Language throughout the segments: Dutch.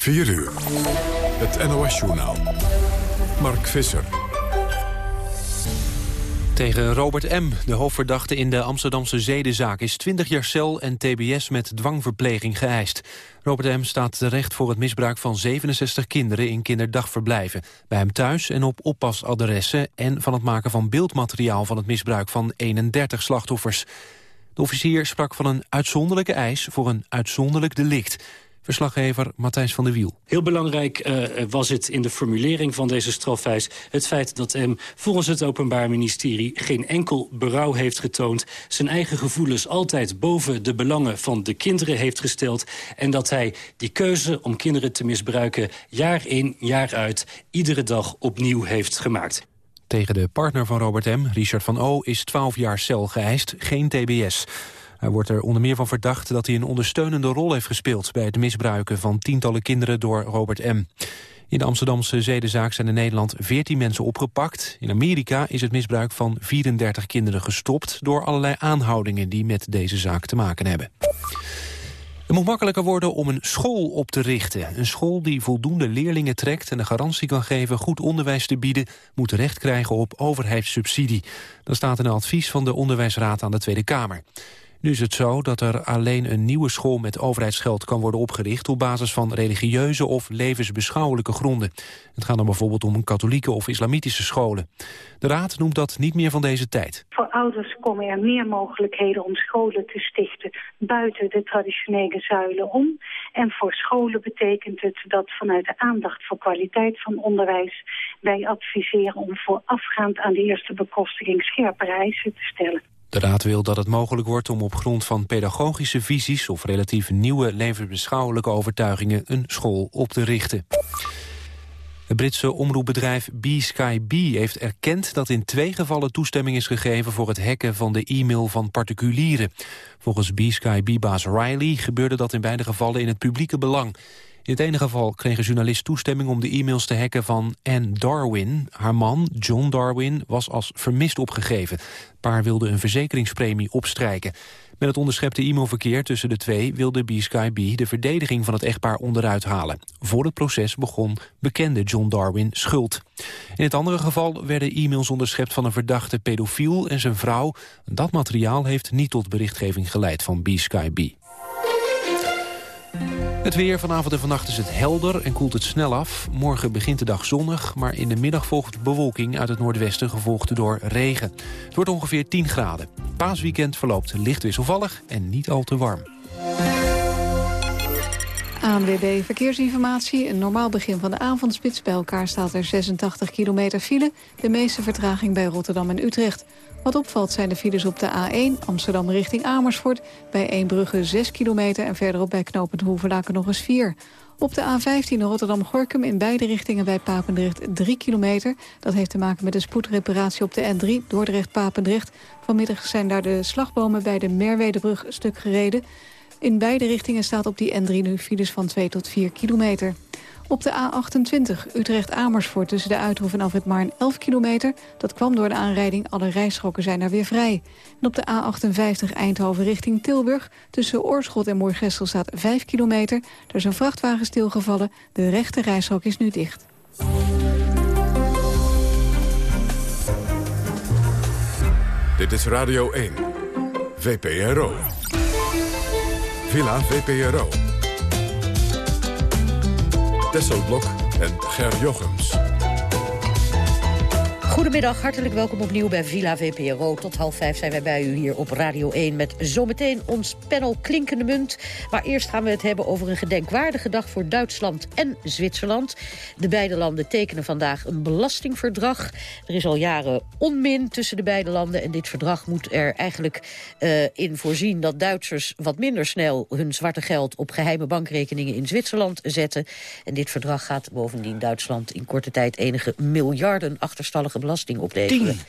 4 uur. Het NOS-journaal. Mark Visser. Tegen Robert M., de hoofdverdachte in de Amsterdamse zedenzaak... is 20 jaar cel en tbs met dwangverpleging geëist. Robert M. staat terecht voor het misbruik van 67 kinderen... in kinderdagverblijven, bij hem thuis en op oppasadressen... en van het maken van beeldmateriaal van het misbruik van 31 slachtoffers. De officier sprak van een uitzonderlijke eis voor een uitzonderlijk delict... Verslaggever Matthijs van der Wiel. Heel belangrijk uh, was het in de formulering van deze strafeis... het feit dat hem volgens het Openbaar Ministerie... geen enkel berouw heeft getoond... zijn eigen gevoelens altijd boven de belangen van de kinderen heeft gesteld... en dat hij die keuze om kinderen te misbruiken... jaar in, jaar uit, iedere dag opnieuw heeft gemaakt. Tegen de partner van Robert M., Richard van O., is 12 jaar cel geëist, geen tbs. Hij wordt er onder meer van verdacht dat hij een ondersteunende rol heeft gespeeld... bij het misbruiken van tientallen kinderen door Robert M. In de Amsterdamse zedenzaak zijn in Nederland 14 mensen opgepakt. In Amerika is het misbruik van 34 kinderen gestopt... door allerlei aanhoudingen die met deze zaak te maken hebben. Het moet makkelijker worden om een school op te richten. Een school die voldoende leerlingen trekt en de garantie kan geven goed onderwijs te bieden, moet recht krijgen op overheidssubsidie. Dat staat in een advies van de Onderwijsraad aan de Tweede Kamer. Nu is het zo dat er alleen een nieuwe school met overheidsgeld kan worden opgericht op basis van religieuze of levensbeschouwelijke gronden. Het gaat dan bijvoorbeeld om katholieke of islamitische scholen. De Raad noemt dat niet meer van deze tijd. Voor ouders komen er meer mogelijkheden om scholen te stichten buiten de traditionele zuilen om. En voor scholen betekent het dat vanuit de aandacht voor kwaliteit van onderwijs wij adviseren om voorafgaand aan de eerste bekostiging scherpere eisen te stellen. De Raad wil dat het mogelijk wordt om op grond van pedagogische visies... of relatief nieuwe levensbeschouwelijke overtuigingen een school op te richten. Het Britse omroepbedrijf B-Sky-B heeft erkend dat in twee gevallen toestemming is gegeven voor het hacken van de e-mail van particulieren. Volgens B-Sky-B-baas Riley gebeurde dat in beide gevallen in het publieke belang. In het ene geval kreeg een journalist toestemming om de e-mails te hacken van Anne Darwin. Haar man, John Darwin, was als vermist opgegeven. Het paar wilde een verzekeringspremie opstrijken. Met het onderschepte e-mailverkeer tussen de twee wilde B-Sky de verdediging van het echtpaar onderuit halen. Voor het proces begon bekende John Darwin schuld. In het andere geval werden e-mails onderschept van een verdachte pedofiel en zijn vrouw. Dat materiaal heeft niet tot berichtgeving geleid van B-Sky. Het weer vanavond en vannacht is het helder en koelt het snel af. Morgen begint de dag zonnig, maar in de middag volgt bewolking uit het noordwesten gevolgd door regen. Het wordt ongeveer 10 graden. Paasweekend verloopt licht wisselvallig en niet al te warm. ANWB Verkeersinformatie. Een normaal begin van de avondspits. Bij elkaar staat er 86 kilometer file. De meeste vertraging bij Rotterdam en Utrecht. Wat opvalt zijn de files op de A1 Amsterdam richting Amersfoort. Bij Eembrugge 6 kilometer en verderop bij knooppunt Hoevelaken nog eens 4. Op de A15 Rotterdam-Gorkum in beide richtingen bij Papendrecht 3 kilometer. Dat heeft te maken met de spoedreparatie op de N3 Dordrecht-Papendrecht. Vanmiddag zijn daar de slagbomen bij de Merwedebrug stuk gereden. In beide richtingen staat op die N3 nu files van 2 tot 4 kilometer. Op de A28 Utrecht-Amersfoort tussen de Uithof en Alfred Maarn 11 kilometer. Dat kwam door de aanrijding, alle rijstroken zijn daar weer vrij. En op de A58 Eindhoven richting Tilburg tussen Oorschot en Moorgestel staat 5 kilometer. Er is een vrachtwagen stilgevallen, de rechte rijstrook is nu dicht. Dit is Radio 1, VPRO. Villa VPRO. Tesselblok en Ger Jochems. Goedemiddag, hartelijk welkom opnieuw bij Villa VPRO. Tot half vijf zijn wij bij u hier op Radio 1 met zometeen ons panel Klinkende Munt. Maar eerst gaan we het hebben over een gedenkwaardige dag voor Duitsland en Zwitserland. De beide landen tekenen vandaag een belastingverdrag. Er is al jaren onmin tussen de beide landen en dit verdrag moet er eigenlijk uh, in voorzien dat Duitsers wat minder snel hun zwarte geld op geheime bankrekeningen in Zwitserland zetten. En dit verdrag gaat bovendien Duitsland in korte tijd enige miljarden achterstallige belasting opleveren. Tien.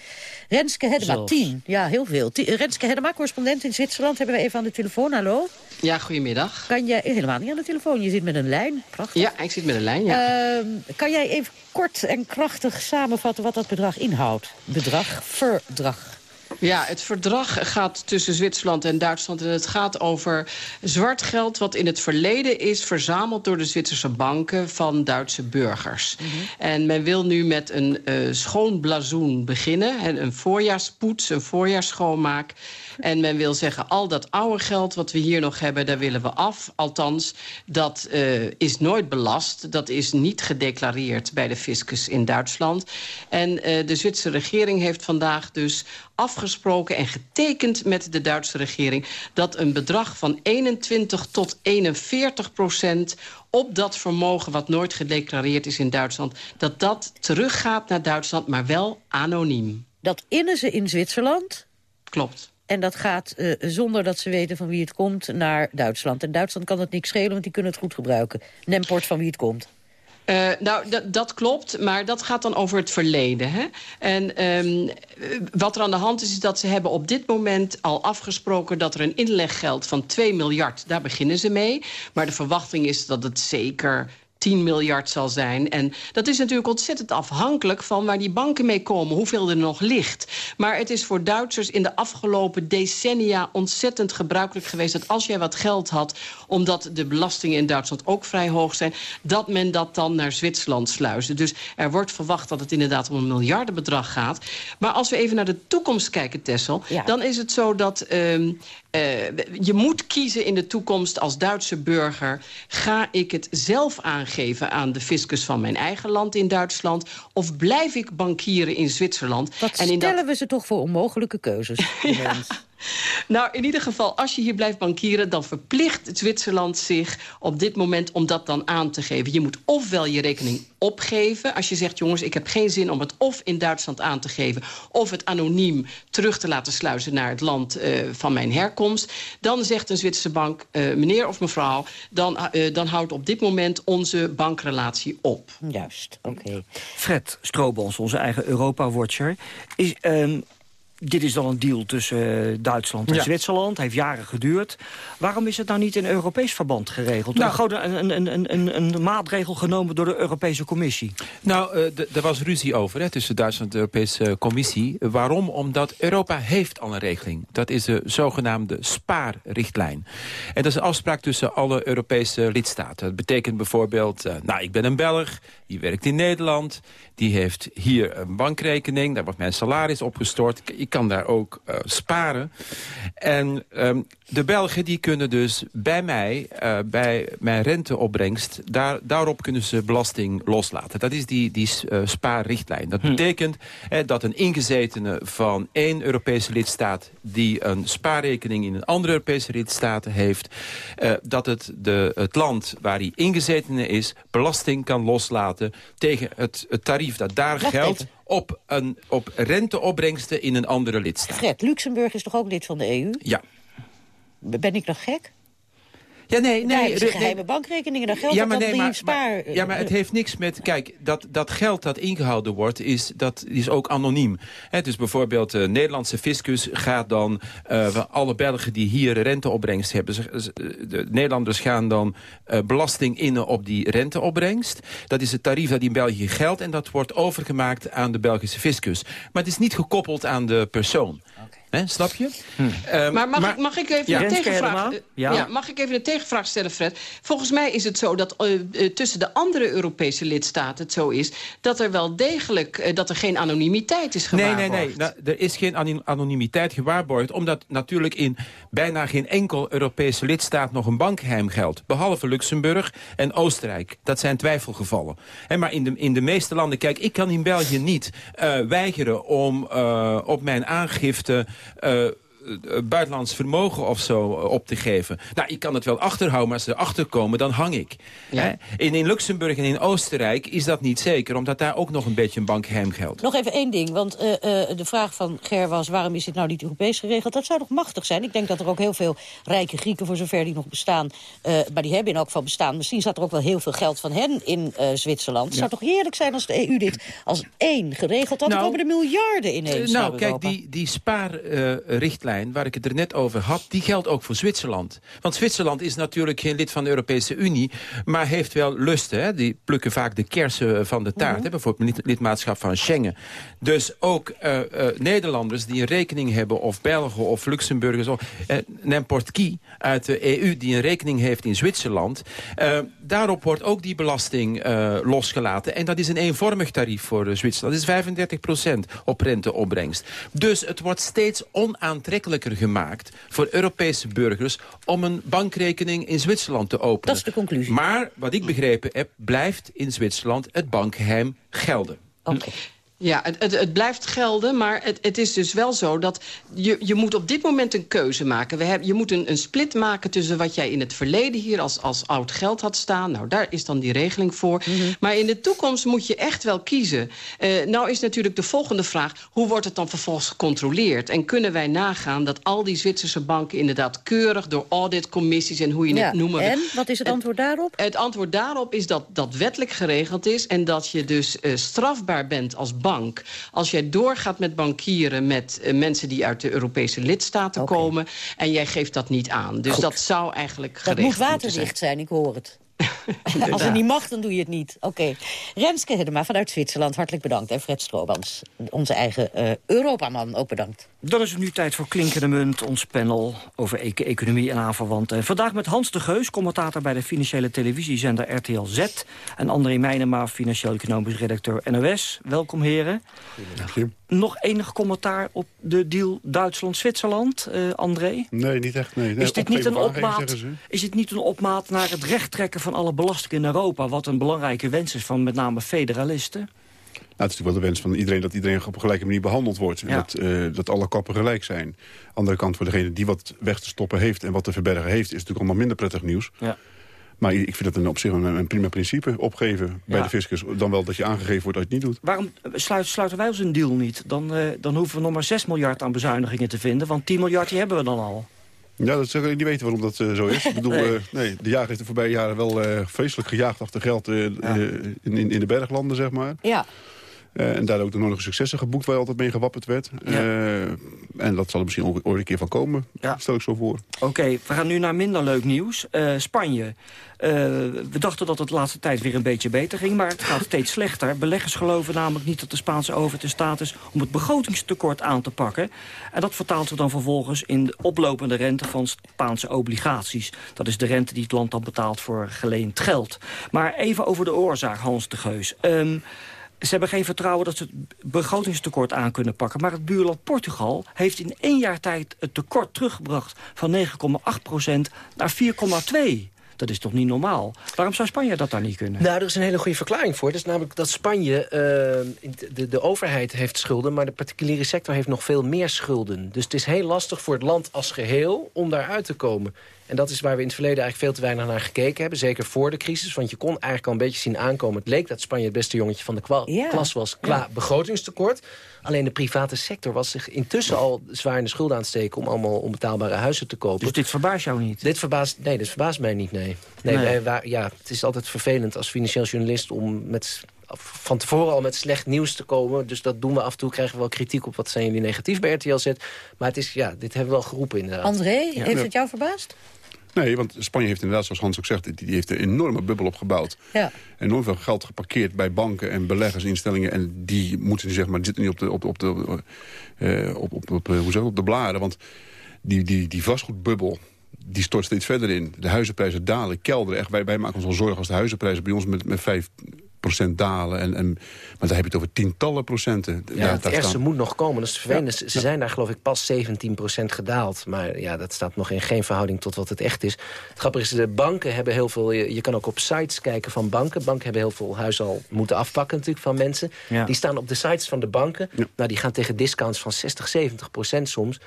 Renske Hedema, tien. Ja, heel veel. Renske Hedema, correspondent in Zwitserland, hebben we even aan de telefoon. Hallo. Ja, goedemiddag. Kan jij, helemaal niet aan de telefoon, je zit met een lijn. Prachtig. Ja, ik zit met een lijn, ja. Uh, kan jij even kort en krachtig samenvatten wat dat bedrag inhoudt? Bedrag, verdrag. Ja, het verdrag gaat tussen Zwitserland en Duitsland... en het gaat over zwart geld wat in het verleden is verzameld... door de Zwitserse banken van Duitse burgers. Mhm. En men wil nu met een uh, schoon blazoen beginnen. Een voorjaarspoets, een voorjaarsschoonmaak... En men wil zeggen, al dat oude geld wat we hier nog hebben, daar willen we af. Althans, dat uh, is nooit belast. Dat is niet gedeclareerd bij de fiscus in Duitsland. En uh, de Zwitserse regering heeft vandaag dus afgesproken en getekend met de Duitse regering... dat een bedrag van 21 tot 41 procent op dat vermogen wat nooit gedeclareerd is in Duitsland... dat dat teruggaat naar Duitsland, maar wel anoniem. Dat innen ze in Zwitserland? Klopt. En dat gaat uh, zonder dat ze weten van wie het komt naar Duitsland. En Duitsland kan het niks schelen, want die kunnen het goed gebruiken. Nemport van wie het komt. Uh, nou, dat klopt, maar dat gaat dan over het verleden. Hè? En um, wat er aan de hand is, is dat ze hebben op dit moment al afgesproken... dat er een inleg geldt van 2 miljard, daar beginnen ze mee. Maar de verwachting is dat het zeker 10 miljard zal zijn. En dat is natuurlijk ontzettend afhankelijk van waar die banken mee komen. Hoeveel er nog ligt. Maar het is voor Duitsers in de afgelopen decennia ontzettend gebruikelijk geweest... dat als jij wat geld had, omdat de belastingen in Duitsland ook vrij hoog zijn... dat men dat dan naar Zwitserland sluisde. Dus er wordt verwacht dat het inderdaad om een miljardenbedrag gaat. Maar als we even naar de toekomst kijken, Tessel... dan is het zo dat um, uh, je moet kiezen in de toekomst als Duitse burger... ga ik het zelf aangeven aan de fiscus van mijn eigen land in Duitsland... of blijf ik bankieren in Zwitserland? Wat en in stellen dat... we ze toch voor onmogelijke keuzes? ja. Nou, in ieder geval, als je hier blijft bankieren... dan verplicht Zwitserland zich op dit moment om dat dan aan te geven. Je moet ofwel je rekening opgeven. Als je zegt, jongens, ik heb geen zin om het of in Duitsland aan te geven... of het anoniem terug te laten sluizen naar het land uh, van mijn herkomst... dan zegt een Zwitserse bank, uh, meneer of mevrouw... Dan, uh, dan houdt op dit moment onze bankrelatie op. Juist, oké. Okay. Fred Stroobons, onze eigen Europa-watcher... is... Um dit is dan een deal tussen uh, Duitsland en ja. Zwitserland. heeft jaren geduurd. Waarom is het nou niet in Europees verband geregeld? Nou, een, een, een, een, een maatregel genomen door de Europese Commissie. Nou, uh, er was ruzie over hè, tussen Duitsland en de Europese Commissie. Waarom? Omdat Europa heeft al een regeling. Dat is de zogenaamde spaarrichtlijn. En dat is een afspraak tussen alle Europese lidstaten. Dat betekent bijvoorbeeld, nou, ik ben een Belg, die werkt in Nederland... die heeft hier een bankrekening, daar wordt mijn salaris opgestort... Ik kan daar ook uh, sparen. En um, de Belgen die kunnen dus bij mij, uh, bij mijn renteopbrengst... Daar, daarop kunnen ze belasting loslaten. Dat is die, die uh, spaarrichtlijn. Dat hm. betekent dat een ingezetene van één Europese lidstaat... die een spaarrekening in een andere Europese lidstaat heeft... dat het, de, het land waar hij ingezetene is... belasting kan loslaten tegen het, het tarief dat daar geldt op, een, op renteopbrengsten in een andere lidstaat. Fred, Luxemburg is toch ook lid van de EU? Ja. Ben ik nog gek? Ja, nee, nee. nee geheime bankrekeningen, dan geldt ja, maar, nee, maar, spaar... Maar, ja, maar het heeft niks met... Kijk, dat, dat geld dat ingehouden wordt, is, dat is ook anoniem. He, dus bijvoorbeeld de Nederlandse fiscus gaat dan... Uh, van alle Belgen die hier renteopbrengst hebben... de Nederlanders gaan dan uh, belasting innen op die renteopbrengst. Dat is het tarief dat in België geldt... en dat wordt overgemaakt aan de Belgische fiscus. Maar het is niet gekoppeld aan de persoon. He, snap je? Hm. Um, maar mag, maar, ik, mag ik even ja. een tegenvraag... Ja. ja. mag ik even een tegenvraag stellen, Fred? Volgens mij is het zo dat uh, tussen de andere Europese lidstaten het zo is... dat er wel degelijk uh, dat er geen anonimiteit is gewaarborgd. Nee, nee, nee. Nou, er is geen anonimiteit gewaarborgd... omdat natuurlijk in bijna geen enkel Europese lidstaat... nog een bankgeheim geldt. Behalve Luxemburg en Oostenrijk. Dat zijn twijfelgevallen. He, maar in de, in de meeste landen... Kijk, ik kan in België niet weigeren om op mijn aangifte... Uh, buitenlands vermogen of zo eh, op te geven. Nou, ik kan het wel achterhouden, maar als ze erachter komen, dan hang ik. Ja. In, in Luxemburg en in Oostenrijk is dat niet zeker... omdat daar ook nog een beetje een bankgeheim geldt. Nog even één ding, want uh, uh, de vraag van Ger was... waarom is dit nou niet Europees geregeld? Dat zou toch machtig zijn? Ik denk dat er ook heel veel rijke Grieken, voor zover die nog bestaan... maar die hebben in elk geval bestaan. Misschien staat er ook wel heel veel geld van hen in Zwitserland. Het zou toch heerlijk zijn als de EU dit als één geregeld had? Nou, dan komen er miljarden ineens Nou, kijk, die, die spaarrichtlijn richtlijn waar ik het er net over had... die geldt ook voor Zwitserland. Want Zwitserland is natuurlijk geen lid van de Europese Unie... maar heeft wel lusten. Hè? Die plukken vaak de kersen van de taart. Mm Bijvoorbeeld lidmaatschap van Schengen. Dus ook uh, uh, Nederlanders die een rekening hebben... of Belgen of Luxemburgers... of uh, n'importe qui uit de EU die een rekening heeft in Zwitserland... daarop wordt ook die belasting losgelaten. En dat is een eenvormig tarief voor Zwitserland. Dat is 35% op renteopbrengst. Dus het wordt steeds onaantrekkelijker gemaakt voor Europese burgers... om een bankrekening in Zwitserland te openen. Dat is de conclusie. Maar wat ik begrepen heb, blijft in Zwitserland het bankgeheim gelden. Oké. Ja, het, het, het, blijft gelden, maar het, het, is dus wel zo dat je, je moet op dit moment een keuze maken. We hebben, je moet een, een split maken tussen wat jij in het verleden hier als, als oud geld had staan. Nou, daar is dan die regeling voor. Mhm. Maar in de toekomst moet je echt wel kiezen. Uh, nou is natuurlijk de volgende vraag, hoe wordt het dan vervolgens gecontroleerd? En kunnen wij nagaan dat al die Zwitserse banken inderdaad keurig door auditcommissies en hoe je ja, het noemen... En, wat is het antwoord daarop? Het, het, antwoord daarop is dat dat wettelijk geregeld is en dat je dus uh, strafbaar bent als bank bank. Als jij doorgaat met bankieren met uh, mensen die uit de Europese lidstaten okay. komen... en jij geeft dat niet aan. Dus Goed. dat zou eigenlijk Dat moet waterdicht zijn. zijn, ik hoor het. Als het niet mag, dan doe je het niet. Oké. Okay. Remske Hedema vanuit Zwitserland, hartelijk bedankt. En Fred Stroobans, onze eigen uh, Europaman, ook bedankt. Dan is het nu tijd voor Klinkende Munt, ons panel over e economie en aanverwanten. Vandaag met Hans de Geus, commentator bij de financiële televisiezender RTL Z. En André Meijnema, financieel-economisch redacteur NOS. Welkom heren. Goedendag. Nog enig commentaar op de deal Duitsland-Zwitserland, uh, André? Nee, niet echt. Nee. Is, dit niet een opmaat, is dit niet een opmaat naar het rechttrekken van alle belastingen in Europa... wat een belangrijke wens is van met name federalisten? Nou, het is natuurlijk wel de wens van iedereen dat iedereen op een gelijke manier behandeld wordt. Ja. Dat, uh, dat alle kappen gelijk zijn. Andere kant voor degene die wat weg te stoppen heeft en wat te verbergen heeft... is natuurlijk allemaal minder prettig nieuws. Ja. Maar ik vind dat een, op zich een, een prima principe, opgeven bij ja. de fiscus. Dan wel dat je aangegeven wordt dat je het niet doet. Waarom sluit, sluiten wij ons een deal niet? Dan, uh, dan hoeven we nog maar 6 miljard aan bezuinigingen te vinden. Want 10 miljard die hebben we dan al. Ja, dat zou ik niet weten waarom dat uh, zo is. ik bedoel, nee. Uh, nee, de jager heeft de voorbije jaren wel uh, vreselijk gejaagd achter geld ja. in, in, in de berglanden, zeg maar. Ja. Uh, en daar ook de nodige successen geboekt waar altijd mee gewapperd werd. Ja. Uh, en dat zal er misschien ooit een keer van komen, ja. stel ik zo voor. Oké, okay, we gaan nu naar minder leuk nieuws. Uh, Spanje. we dachten dat het de laatste tijd weer een beetje beter ging, maar het gaat steeds slechter. Beleggers geloven namelijk niet dat de Spaanse overheid in staat is om het begrotingstekort aan te pakken. En dat vertaalt zich dan vervolgens in de oplopende rente van Spaanse obligaties. Dat is de rente die het land dan betaalt voor geleend geld. Maar even over de oorzaak, Hans de Geus. Um, ze hebben geen vertrouwen dat ze het begrotingstekort aan kunnen pakken. Maar het buurland Portugal heeft in één jaar tijd het tekort teruggebracht... van 9,8% naar 4,2. Dat is toch niet normaal? Waarom zou Spanje dat dan niet kunnen? Nou, er is een hele goede verklaring voor. Dat is namelijk dat Spanje, uh, de, de overheid heeft schulden... maar de particuliere sector heeft nog veel meer schulden. Dus het is heel lastig voor het land als geheel om daaruit te komen. En dat is waar we in het verleden eigenlijk veel te weinig naar gekeken hebben. Zeker voor de crisis, want je kon eigenlijk al een beetje zien aankomen. Het leek dat Spanje het beste jongetje van de ja. klas was qua ja. begrotingstekort. Alleen de private sector was zich intussen al zwaar in de schulden aan het steken... om allemaal onbetaalbare huizen te kopen. Dus dit verbaast jou niet? Dit verbaast, nee, dit verbaast mij niet, nee. nee, nee. Wij, ja, het is altijd vervelend als financieel journalist... om met van tevoren al met slecht nieuws te komen. Dus dat doen we af en toe. Krijgen we wel kritiek op wat zijn jullie negatief bij RTL zet. Maar het is, ja, dit hebben we wel geroepen inderdaad. André, ja. heeft het jou verbaasd? Nee, want Spanje heeft inderdaad, zoals Hans ook zegt... die heeft een enorme bubbel opgebouwd. Ja. Enorm veel geld geparkeerd bij banken en beleggersinstellingen. En die moeten zeg maar, zitten niet op de, op de, op de, uh, op, op, op, hoe zeg, op de blaren. Want die, die, die vastgoedbubbel die stort steeds verder in. De huizenprijzen dalen, kelderen. Echt, wij, wij maken ons al zorgen als de huizenprijzen bij ons met, met 5 procent dalen. En, en, maar dan heb je het over tientallen procenten. Ja, ja het ergste staan... moet nog komen. Dat is vervelend. Ja. Ze zijn daar geloof ik pas 17 procent gedaald. Maar ja, dat staat nog in geen verhouding tot wat het echt is. Het grappige is, de banken hebben heel veel... Je, je kan ook op sites kijken van banken. Banken hebben heel veel huizen al moeten afpakken natuurlijk van mensen. Ja. Die staan op de sites van de banken. Nou, die gaan tegen discounts van 60, 70 procent soms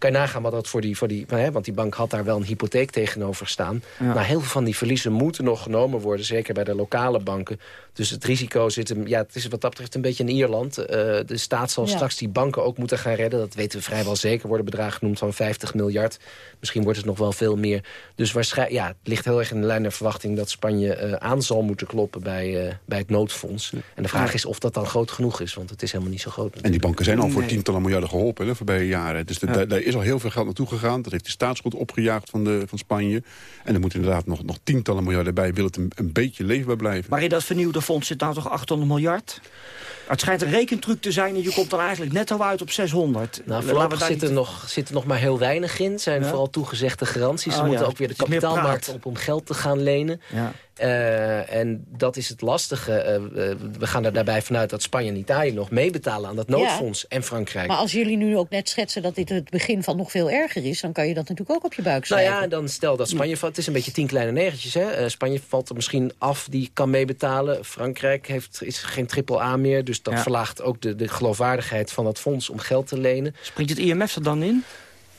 kan je nagaan wat dat voor die... Voor die hè, want die bank had daar wel een hypotheek tegenover staan. Ja. Nou, heel veel van die verliezen moeten nog genomen worden. Zeker bij de lokale banken. Dus het risico zit hem... Ja, het is wat dat betreft een beetje in Ierland. Uh, de staat zal ja. straks die banken ook moeten gaan redden. Dat weten we vrijwel zeker. Worden bedragen genoemd van 50 miljard. Misschien wordt het nog wel veel meer. Dus waarschijnlijk, ja, het ligt heel erg in de lijn der verwachting... dat Spanje uh, aan zal moeten kloppen bij, uh, bij het noodfonds. En de vraag is of dat dan groot genoeg is. Want het is helemaal niet zo groot. En die banken zijn al voor nee. tientallen miljarden geholpen... de voorbije jaren. Dus de, ja. daar is al heel veel geld naartoe gegaan. Dat heeft de staatsschuld opgejaagd van, de, van Spanje. En er moet inderdaad nog, nog tientallen miljarden bij. Wil het een, een beetje leefbaar blijven. Maar in dat vernieuwde fonds zit nou toch 800 miljard? Het schijnt een rekentruc te zijn en je komt dan eigenlijk net al uit op 600. Nou, voorlopig zit er, nog, zit er nog maar heel weinig in. Het zijn vooral toegezegde garanties. Ze oh, moeten ook weer de kapitaalmarkt op om geld te gaan lenen. Ja. Uh, en dat is het lastige. Uh, we gaan er daarbij vanuit dat Spanje en Italië nog meebetalen aan dat noodfonds. En Frankrijk. Maar als jullie nu ook net schetsen dat dit het begin van nog veel erger is... dan kan je dat natuurlijk ook op je buik schrijven. Nou ja, dan stel dat Spanje valt. Het is een beetje tien kleine negentjes. Hè? Uh, Spanje valt er misschien af, die kan meebetalen. Frankrijk heeft, is geen triple A meer. Dus dat verlaagt ook de, de geloofwaardigheid van dat fonds om geld te lenen. Springt het IMF er dan in?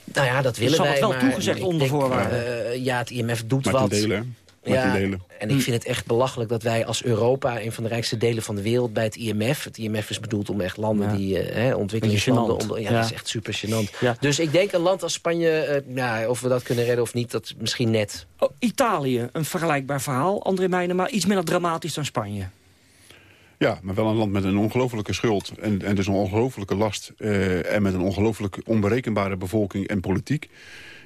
Nou ja, dat willen wij. Dat zal het wel toegezegd onder voorwaarden. ja, het IMF doet wat. Delen, ja, en ik vind het echt belachelijk dat wij als Europa... een van de rijkste delen van de wereld bij het IMF... het IMF is bedoeld om echt landen die uh, ontwikkelingslanden... Onder, ja, dat is echt super gênant. Dus ik denk een land als Spanje, uh, ja, of we dat kunnen redden of niet... dat misschien net. Oh, Italië, een vergelijkbaar verhaal, André Meijnen... maar iets minder dramatisch dan Spanje. Ja, maar wel een land met een ongelofelijke schuld. En, en dus een ongelofelijke last... Uh, en met een ongelooflijk onberekenbare bevolking en politiek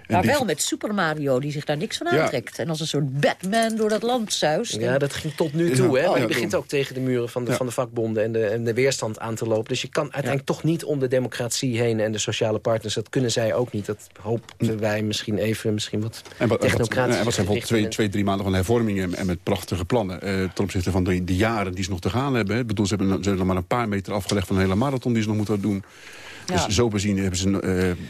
maar wel met Super Mario, die zich daar niks van aantrekt. En als een soort Batman door dat land zuist. Ja, dat ging tot nu toe. Hè? Maar je begint ook tegen de muren van de, van de vakbonden en de, en de weerstand aan te lopen. Dus je kan uiteindelijk toch niet om de democratie heen en de sociale partners. Dat kunnen zij ook niet. Dat hoopten wij misschien even, misschien wat en wat, technocratisch. En wat zijn bijvoorbeeld twee, twee, drie maanden van hervormingen en met prachtige plannen. Eh, ten opzichte van de, de, jaren die ze nog te gaan hebben. Ik bedoel, ze hebben, ze hebben nog maar een paar meter afgelegd van een hele marathon die ze nog moeten doen. Dus zo bezien hebben ze... Uh,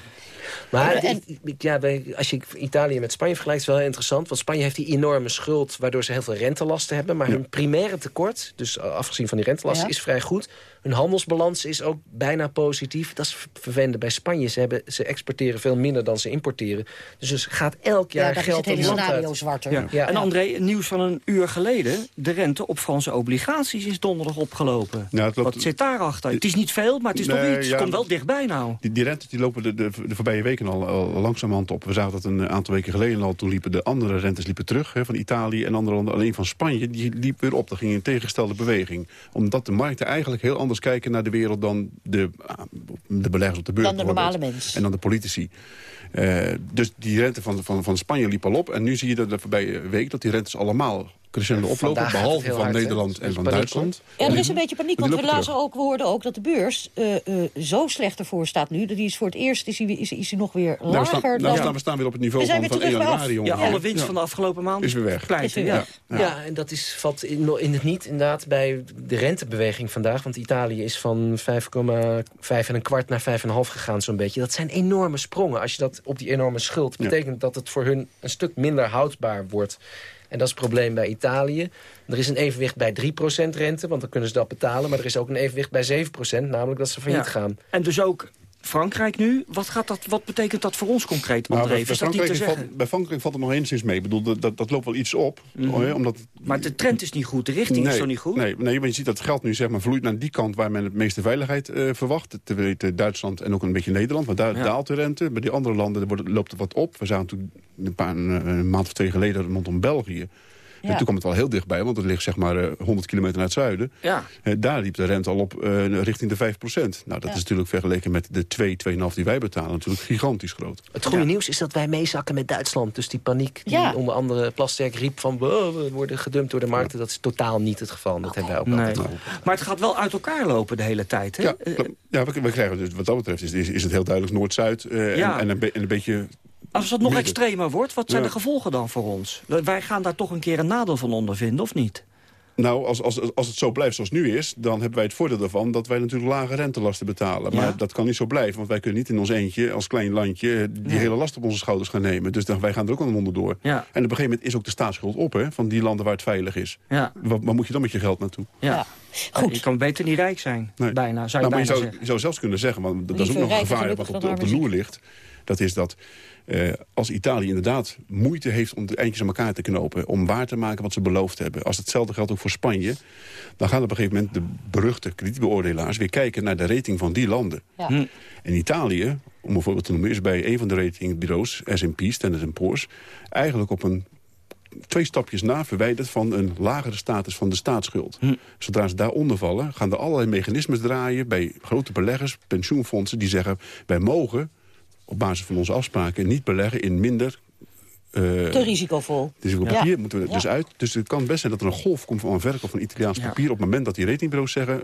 maar en, ja, als je Italië met Spanje vergelijkt, is wel heel interessant. Want Spanje heeft die enorme schuld, waardoor ze heel veel rentelasten hebben. Maar hun primaire tekort, dus afgezien van die rentelasten, is vrij goed. Hun handelsbalans is ook bijna positief. Dat is vervelend bij Spanje. Ze, hebben, ze exporteren veel minder dan ze importeren. Dus er gaat elk jaar ja, geld het scenario zwarter. Ja. en André, nieuws van een uur geleden. De rente op Franse obligaties is donderdag opgelopen. Ja, Wat zit daarachter? Het is niet veel, maar het is toch iets. Het komt wel dichtbij nou. Die, die rente die lopen de, de, de voorbije weken al, al langzamerhand op. We zagen dat een aantal weken geleden al. Toen liepen de andere rentes liepen terug. Hè, van Italië en andere landen. Alleen van Spanje, die liep weer op. Dat ging in tegenstelde beweging. Omdat de markten eigenlijk heel anders kijken naar de wereld... dan de, de beleggers op de beurs. Dan de normale mens. En dan de politici. Uh, dus die rente van, van, van Spanje liep al op. En nu zie je dat de voorbije week dat die rentes allemaal crescendo oplopen. Behalve van Nederland en van Duitsland. Ja, er is een beetje paniek, want we, lazen ook, we hoorden ook dat de beurs uh, uh, zo slecht ervoor staat nu. Dat die is voor het eerst is hij, is, is hij nog weer lager. Nou, we, staan, nou, staan, we staan weer op het niveau van, van 1 januari. Ja, alle winst van de afgelopen maand is weer weg. Pleiten, ja. Ja. en dat is, valt in, in het niet inderdaad bij de rentebeweging vandaag. Want Italië is van 5,5 en een kwart naar 5,5 gegaan zo'n beetje. Dat zijn enorme sprongen. Als je dat op die enorme schuld... betekent dat het voor hun een stuk minder houdbaar wordt. En dat is het probleem bij Italië. Er is een evenwicht bij 3% rente, want dan kunnen ze dat betalen. Maar er is ook een evenwicht bij 7%, namelijk dat ze failliet gaan. En dus ook Frankrijk nu, wat, gaat dat, wat betekent dat voor ons concreet, André? Nou, bij, Frankrijk valt, bij Frankrijk valt het nog enigszins mee. Ik bedoel, dat, dat, loopt wel iets op. Mm omdat, maar de trend is niet goed, de richting is zo niet goed? Nee, nee, maar je ziet dat het geld nu zeg maar, vloeit naar die kant... waar men het meeste veiligheid uh, verwacht. Te weten Duitsland en ook een beetje Nederland. Want daar daalt de rente. Bij die andere landen wordt, loopt het wat op. We zagen toen een, paar, een, maand of twee geleden rondom België... En toen kwam het wel heel dichtbij, want het ligt zeg maar 100 eh, kilometer naar het zuiden. Ja. Uh, daar liep de rente al op uh, richting de 5 procent. Nou, dat is natuurlijk vergeleken met de 2, 2,5 die wij betalen natuurlijk gigantisch groot. Het goede nieuws is dat wij meezakken met Duitsland. Dus die paniek die onder andere Plasterk riep van... we worden gedumpt door de markten, dat is totaal niet het geval. Dat hebben wij ook nee. altijd Maar het gaat wel uit elkaar lopen de hele tijd, hè? Ja, ja we, we, krijgen dus wat dat betreft is, is, is het heel duidelijk Noord-Zuid en, en, een, en een beetje als het nog extremer wordt, wat zijn de gevolgen dan voor ons? Wij gaan daar toch een keer een nadeel van ondervinden, of niet? Nou, als, als, als het zo blijft zoals het nu is... dan hebben wij het voordeel ervan dat wij natuurlijk lage rentelasten betalen. Maar dat kan niet zo blijven, want wij kunnen niet in ons eentje... als klein landje die hele last op onze schouders gaan nemen. Dus dan, wij gaan er ook aan de monden door. Ja. En op een gegeven moment is ook de staatsschuld op... Hè, van die landen waar het veilig is. Ja. Waar, waar, moet je dan met je geld naartoe? Ja. Goed. Je kan beter niet rijk zijn, bijna. Zou je, nou, maar je, zou, je zou zelfs kunnen zeggen, want dat is ook nog een gevaar... wat op de, op de loer ligt. Dat is dat uh, als Italië inderdaad moeite heeft om de eindjes aan elkaar te knopen... om waar te maken wat ze beloofd hebben. Als hetzelfde geldt ook voor Spanje... dan gaan op een gegeven moment de beruchte kredietbeoordelaars... weer kijken naar de rating van die landen. Ja. Hm. En Italië, om een voorbeeld te noemen... is bij een van de ratingbureaus, S&P, Standard Poor's... eigenlijk op een twee stapjes na verwijderd van een lagere status van de staatsschuld. Hm. Zodra ze daaronder vallen, gaan er allerlei mechanismes draaien... bij grote beleggers, pensioenfondsen, die zeggen... wij mogen op basis van onze afspraken niet beleggen in minder... Uh, Te risicovol. Risicopapier ja. moeten we dus uit. Dus het kan best zijn dat er een golf komt van een verkoop van Italiaans papier... op het moment dat die ratingbureaus zeggen...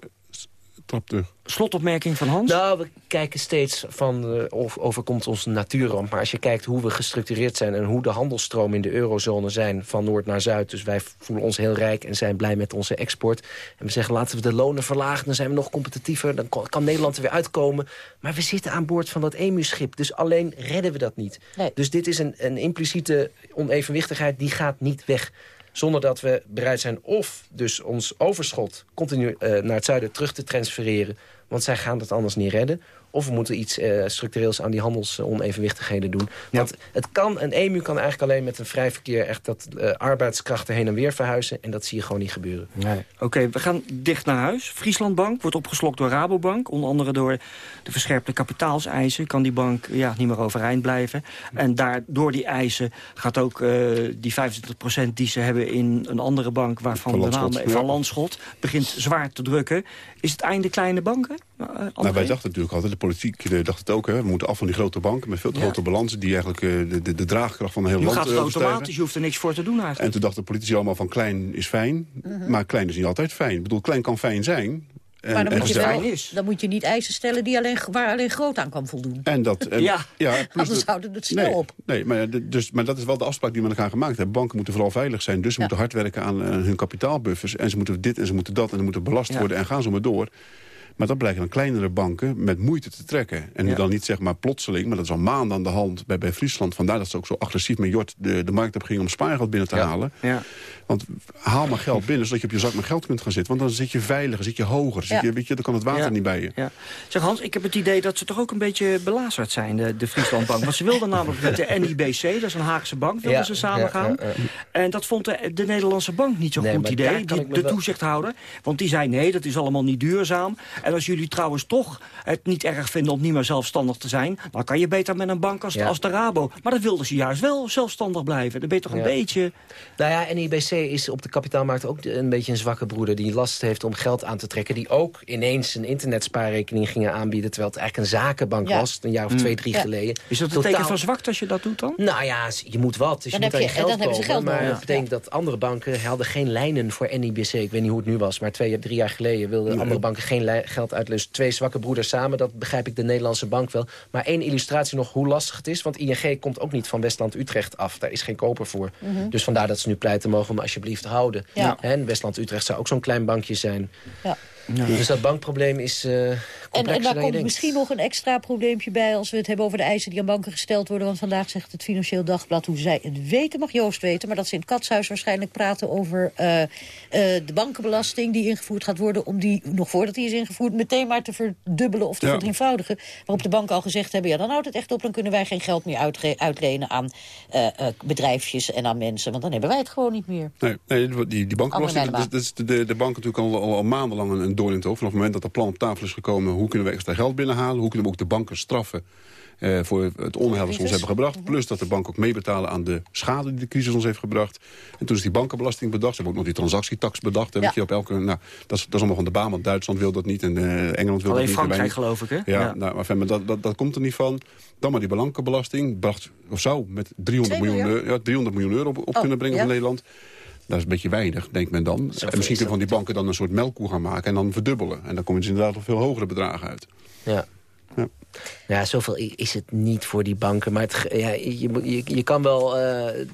trap terug. Slotopmerking van Hans? Nou, we kijken steeds van uh, of overkomt ons een natuurramp. Maar als je kijkt hoe we gestructureerd zijn... en hoe de handelstromen in de eurozone zijn van noord naar zuid... dus wij voelen ons heel rijk en zijn blij met onze export. En we zeggen laten we de lonen verlagen, dan zijn we nog competitiever. Dan kan Nederland er weer uitkomen. Maar we zitten aan boord van dat EMU-schip. Dus alleen redden we dat niet. Nee. Dus dit is een, een impliciete onevenwichtigheid, die gaat niet weg zonder dat we bereid zijn of dus ons overschot continu uh, naar het zuiden terug te transfereren. Want zij gaan dat anders niet redden. Of we moeten iets uh, structureels aan die handelsonevenwichtigheden doen. Ja. Want het kan, een EMU kan eigenlijk alleen met een vrij verkeer... echt dat uh, arbeidskrachten heen en weer verhuizen. En dat zie je gewoon niet gebeuren. Nee. Oké, okay, we gaan dicht naar huis. Frieslandbank wordt opgeslokt door Rabobank. Onder andere door de verscherpte kapitaalseisen... kan die bank ja, niet meer overeind blijven. En daar, door die eisen gaat ook uh, die 25% die ze hebben... in een andere bank waarvan van de naam ja. van Landschot... begint zwaar te drukken. Is het einde kleine banken? nou, wij dachten natuurlijk altijd, de politiek dacht het ook... Hè, we moeten af van die grote banken met veel te Ja. grote balansen... die eigenlijk uh, de, de, de draagkracht van een heel Nu land gaat het uh, automatisch, overstijgen. je hoeft er niks voor te doen eigenlijk. En toen dachten de politici allemaal van klein is fijn. Maar klein is niet altijd fijn. Ik bedoel, klein kan fijn zijn. En, maar dan en moet, je wel, dan moet je niet eisen stellen die alleen, waar alleen groot aan kan voldoen. En dat, en, Ja. plus Anders dat- houden het snel nee, op. Nee, maar, dus, maar dat is wel de afspraak die we met elkaar gemaakt hebben. Banken moeten vooral veilig zijn. Dus ze Ja. moeten hard werken aan, aan hun kapitaalbuffers. En ze moeten dit en ze moeten dat. En ze moeten belast Ja. worden en gaan zo maar door. Maar dat blijken dan kleinere banken met moeite te trekken. En nu Ja. dan niet zeg maar plotseling, maar dat is al maanden aan de hand bij, bij Friesland. Vandaar dat ze ook zo agressief met Jort de, de markt op gingen om spaargeld binnen te halen. Ja. Want haal maar geld binnen, zodat je op je zak met geld kunt gaan zitten. Want dan zit je veiliger, zit je hoger. Zit je, weet je, dan kan het water niet bij je. Ja. Zeg Hans, ik heb het idee dat ze toch ook een beetje belazerd zijn, de, de Frieslandbank. Want ze wilden namelijk met de NIBC, dat is een Haagse bank, wilden ze samen gaan. En dat vond de, de Nederlandse bank niet zo'n Nee, goed idee, die- de wel- toezichthouder. Want die zei, nee, dat is allemaal niet duurzaam. En als jullie trouwens toch het niet erg vinden om niet meer zelfstandig te zijn... dan kan je beter met een bank als, Ja. als de Rabo. Maar dat wilden ze juist wel zelfstandig blijven. Dan ben je toch een Ja. beetje... Nou ja, NIBC is op de kapitaalmarkt ook een beetje een zwakke broeder... die last heeft om geld aan te trekken. Die ook ineens een internetspaarrekening gingen aanbieden... terwijl het eigenlijk een zakenbank Ja. was, een jaar of twee, drie Ja. geleden. Is dat een Totaal- teken van zwakte als je dat doet dan? Nou ja, je moet wat. Dus Dan je moet heb aan je- je geld dan hebben ze komen. geld maar nodig. dat betekent dat andere banken hadden geen lijnen voor NIBC. Ik weet niet hoe het nu was, maar twee, drie jaar geleden... wilden andere banken geen geld. Dus twee zwakke broeders samen, dat begrijp ik de Nederlandse bank wel. Maar één illustratie nog hoe lastig het is. Want ING komt ook niet van Westland-Utrecht af. Daar is geen koper voor. Dus vandaar dat ze nu pleiten mogen om alsjeblieft houden. Ja. En Westland-Utrecht zou ook zo'n klein bankje zijn. Ja. Dus dat bankprobleem is eh En, complexer en daar dan je komt denkt. misschien nog een extra probleempje bij... als we het hebben over de eisen die aan banken gesteld worden. Want vandaag zegt het Financieel Dagblad hoe zij het weten, mag Joost weten... maar dat ze in het katshuis waarschijnlijk praten over eh, eh, de bankenbelasting... die ingevoerd gaat worden, om die, nog voordat die is ingevoerd... meteen maar te verdubbelen of te Ja. verdrievoudigen. Waarop de banken al gezegd hebben, ja, dan houdt het echt op... dan kunnen wij geen geld meer uitlenen aan eh, eh, bedrijfjes en aan mensen. Want dan hebben wij het gewoon niet meer. Nee, nee die, die, dat is, dat is de, de bank natuurlijk al, al, al maandenlang een, een doorn in het oog. Vanaf het moment dat dat plan op tafel is gekomen, hoe kunnen we extra geld binnenhalen? Hoe kunnen we ook de banken straffen eh, voor het onheil dat ze ons hebben gebracht? Plus dat de bank ook meebetalen aan de schade die de crisis ons heeft gebracht. En toen is die bankenbelasting bedacht. Ze hebben ook nog die transactietax bedacht. Ja. weet je, op elke, nou, dat, is, dat is allemaal van de baan, want Duitsland wil dat niet en eh, Engeland wil Alleen dat niet. en wij Frankrijk geloof ik, hè? Ja, Nou, maar, maar dat, dat, dat komt er niet van. Dan maar die belangenbelasting bracht, of zou met 300 Twee miljoen, ja, 300 miljoen euro op, op Oh, kunnen brengen ja. van Nederland. Dat is een beetje weinig, denkt men dan. En misschien is kunnen van die banken dan een soort melkkoe gaan maken... en dan verdubbelen. En dan komen ze inderdaad op veel hogere bedragen uit. Ja. Ja. Ja, zoveel is het niet voor die banken. Maar het, ja, je, je, je kan wel eh,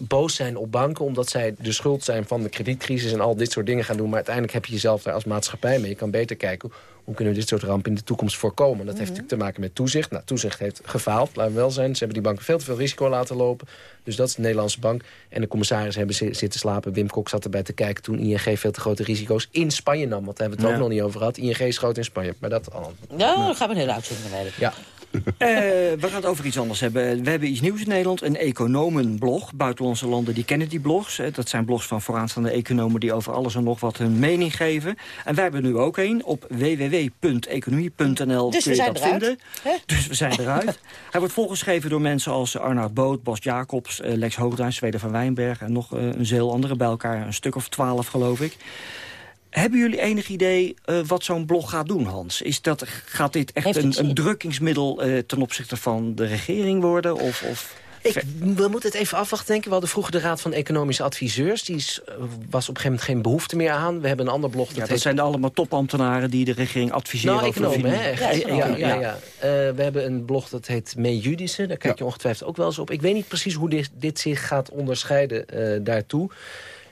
boos zijn op banken... omdat zij de schuld zijn van de kredietcrisis en al dit soort dingen gaan doen. Maar uiteindelijk heb je jezelf daar als maatschappij mee. Je kan beter kijken hoe kunnen we dit soort rampen in de toekomst voorkomen. Dat heeft natuurlijk te maken met toezicht. Nou, toezicht heeft gefaald, laten we wel zijn. Ze hebben die banken veel te veel risico laten lopen. Dus dat is de Nederlandse bank. En de commissaris hebben zi- zitten slapen. Wim Kok zat erbij te kijken toen ING veel te grote risico's in Spanje nam. Want daar hebben we het Ja. ook nog niet over gehad. ING is groot in Spanje. Maar dat al. Nou, dan gaan we een hele uitzending mee. Ja. Eh, we gaan het over iets anders hebben. We hebben iets nieuws in Nederland. Een economenblog. Buitenlandse landen die kennen die blogs. Dat zijn blogs van vooraanstaande economen... die over alles en nog wat hun mening geven. En wij hebben nu ook een. Op www.economie.nl Dus kun we je zijn dat eruit, vinden. Dus we zijn eruit. Hij wordt volgeschreven door mensen als Arnoud Boot, Bas Jacobs... eh, Lex Hoogduin, Zweden van Wijnberg... en nog eh, een zeel andere bij elkaar. Een stuk of twaalf, geloof ik. Hebben jullie enig idee uh, wat zo'n blog gaat doen, Hans? Is dat, gaat dit echt een, een, drukkingsmiddel uh, ten opzichte van de regering worden? Of, of... Ik, we moeten het even afwachten, denken. We hadden vroeger de Raad van Economische Adviseurs. Die is, was op een gegeven moment geen behoefte meer aan. We hebben een ander blog. Dat, ja, dat zijn allemaal topambtenaren die de regering adviseren nou, over economen, hè? Ja, ja, ja, ja. Uh, we hebben een blog dat heet Me Judice. Daar kijk je ongetwijfeld ook wel eens op. Ik weet niet precies hoe dit, dit zich gaat onderscheiden daartoe.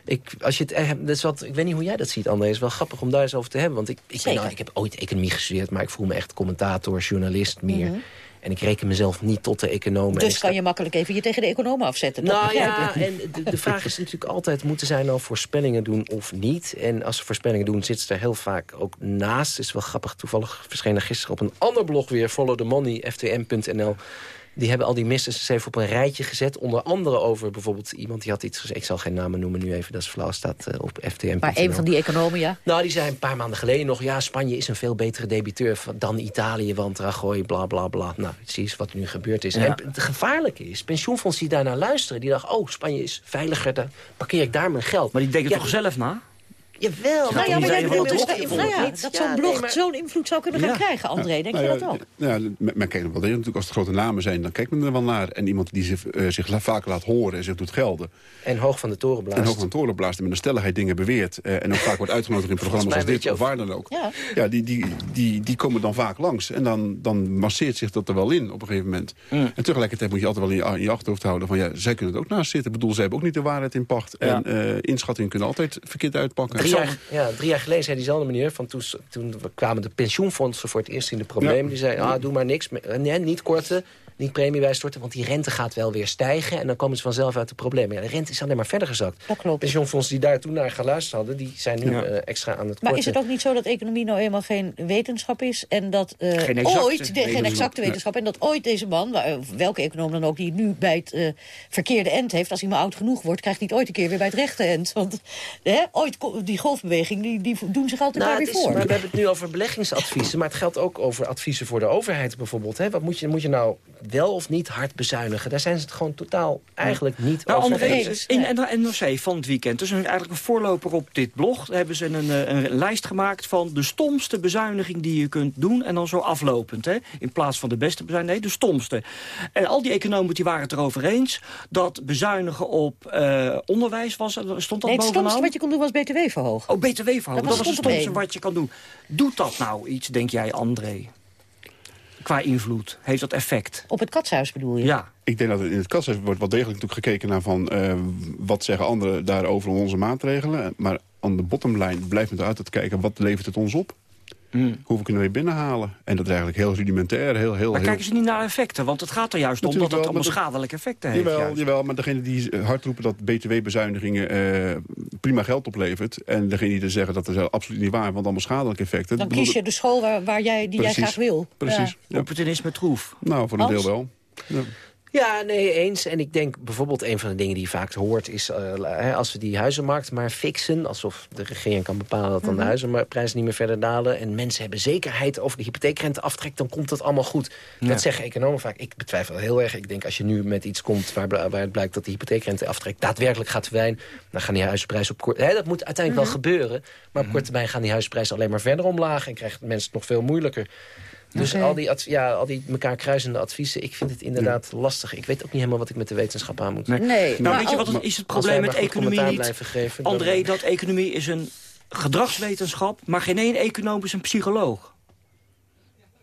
Ik, als je het, dat is wat, ik weet niet hoe jij dat ziet, André. Het is wel grappig om daar eens over te hebben. Want ik, ik, ben, nou, ik heb ooit economie gestudeerd, maar ik voel me echt commentator, journalist meer. Mm -hmm. En ik reken mezelf niet tot de economen. Dus kan je makkelijk even je tegen de economen afzetten. Nou ja, en de, de, vraag is natuurlijk altijd... moeten zij nou voorspellingen doen of niet? En als ze voorspellingen doen, zitten ze er heel vaak ook naast. Het is wel grappig, toevallig verscheen er gisteren op een ander blog weer... Follow the Money, ftm.nl die hebben al die misses even op een rijtje gezet. Onder andere over bijvoorbeeld iemand die had iets gezegd. Ik zal geen namen noemen nu even, dat is flauw, staat uh, op FTM. Maar een van die economen, ja? Nou, die zei een paar maanden geleden nog... ja, Spanje is een veel betere debiteur dan Italië... want Rajoy, bla, bla, bla. Nou, precies wat nu gebeurd is. Ja. En het gevaarlijke is, pensioenfondsen die daarnaar luisteren... die dachten, oh, Spanje is veiliger, dan parkeer ik daar mijn geld. Maar die denken ja, toch zelf na? Jawel. Nou ja, maar jij bedoelt dus nou ja, dat zo'n blog nee, zo'n invloed zou kunnen gaan krijgen, André. Denk nou je dat ook? Ja, men kijkt wel natuurlijk. Als het grote namen zijn, dan kijkt men er wel naar. En iemand die zich, uh, zich vaak laat horen en zich doet gelden. En hoog van de toren blaast. En hoog van de toren blaast en met een stelligheid dingen beweert. Uh, en ook vaak wordt uitgenodigd in programma's als dit of waar dan ook. Ja, ja die, die, die, die komen dan vaak langs. En dan, dan masseert zich dat er wel in op een gegeven moment. Mm. En tegelijkertijd moet je altijd wel in je, in je achterhoofd houden van... ja, zij kunnen het ook naast zitten. Ik bedoel, zij hebben ook niet de waarheid in pacht. En uh, inschattingen kunnen altijd verkeerd uitpakken. Drie jaar, ja, drie jaar geleden zei diezelfde meneer... Van toen, toen kwamen de pensioenfondsen voor het eerst in de problemen. Die zei, ah, doe maar niks, nee, niet korten, niet premie bijstorten... want die rente gaat wel weer stijgen... en dan komen ze vanzelf uit de problemen. Ja, de rente is alleen maar verder gezakt. Dat klopt. Pensioenfondsen die daar toen naar geluisterd hadden... die zijn nu ja. uh, extra aan het korten. Maar is het ook niet zo dat economie nou eenmaal geen wetenschap is... en dat uh, geen exacte, ooit, de, geen exacte wetenschap... en dat ooit deze man, welke econoom dan ook... die nu bij het uh, verkeerde end heeft... als hij maar oud genoeg wordt... krijgt hij het ooit een keer weer bij het rechte end. Want hè, ooit, die golfbeweging, die, die doen zich altijd nou, maar weer is, voor. Maar we hebben het nu over beleggingsadviezen... maar het geldt ook over adviezen voor de overheid bijvoorbeeld. Hè? Wat moet je, moet je nou wel of niet hard bezuinigen. Daar zijn ze het gewoon totaal eigenlijk niet nou, over eens. In de NRC van het weekend, dus eigenlijk een voorloper op dit blog... hebben ze een, een, lijst gemaakt van de stomste bezuiniging die je kunt doen... en dan zo aflopend, hè? in plaats van de beste bezuiniging, nee, de stomste. En al die economen die waren het erover eens... dat bezuinigen op uh, onderwijs was, stond dat nee, bovenaan. het stomste wat je kon doen was btw verhogen. Oh, btw verhogen, dat, dat was het stomste wat je kan doen. Doet dat nou iets, denk jij, André? Qua invloed? Heeft dat effect? Op het katshuis bedoel je? Ja. Ik denk dat in het katshuis wordt wel degelijk natuurlijk gekeken naar van... Uh, wat zeggen anderen daarover onze maatregelen. Maar aan de bottomline blijft het uit te kijken... wat levert het ons op? Mm. Hoeveel kunnen we binnenhalen? En dat is eigenlijk heel rudimentair. Heel, heel, maar heel... kijken ze niet naar effecten? Want het gaat er juist om dat het allemaal schadelijke effecten heeft. Jawel, juist. jawel, maar degene die hard roepen dat btw-bezuinigingen uh, prima geld oplevert... en degene die er zeggen dat is absoluut niet waar, want allemaal schadelijke effecten... Dan kies je de school waar, waar jij, die Precies. jij graag wil. Precies. Ja. Ja. Opportunisme troef. Nou, voor een deel wel. Ja. Ja, nee, eens. En ik denk bijvoorbeeld een van de dingen die je vaak hoort... is uh, hè, als we die huizenmarkt maar fixen... alsof de regering kan bepalen dat dan de huizenprijzen niet meer verder dalen... en mensen hebben zekerheid over de hypotheekrente aftrekt... dan komt het allemaal goed. Ja. Dat zeggen economen vaak. Ik betwijfel heel erg. Ik denk als je nu met iets komt waar, waar het blijkt... dat de hypotheekrente aftrekt daadwerkelijk gaat verdwijnen... dan gaan die huizenprijzen op korte... Hè, dat moet uiteindelijk wel gebeuren. Maar op korte termijn gaan die huizenprijzen alleen maar verder omlaag... en krijgen mensen het nog veel moeilijker. Dus al, die ja, al die elkaar kruisende adviezen, ik vind het inderdaad lastig. Ik weet ook niet helemaal wat ik met de wetenschap aan moet. Nee. Nee, Nou, maar weet je wat het is het probleem met economie niet? dan- André, dat economie is een gedragswetenschap... maar geen één econoom is een psycholoog.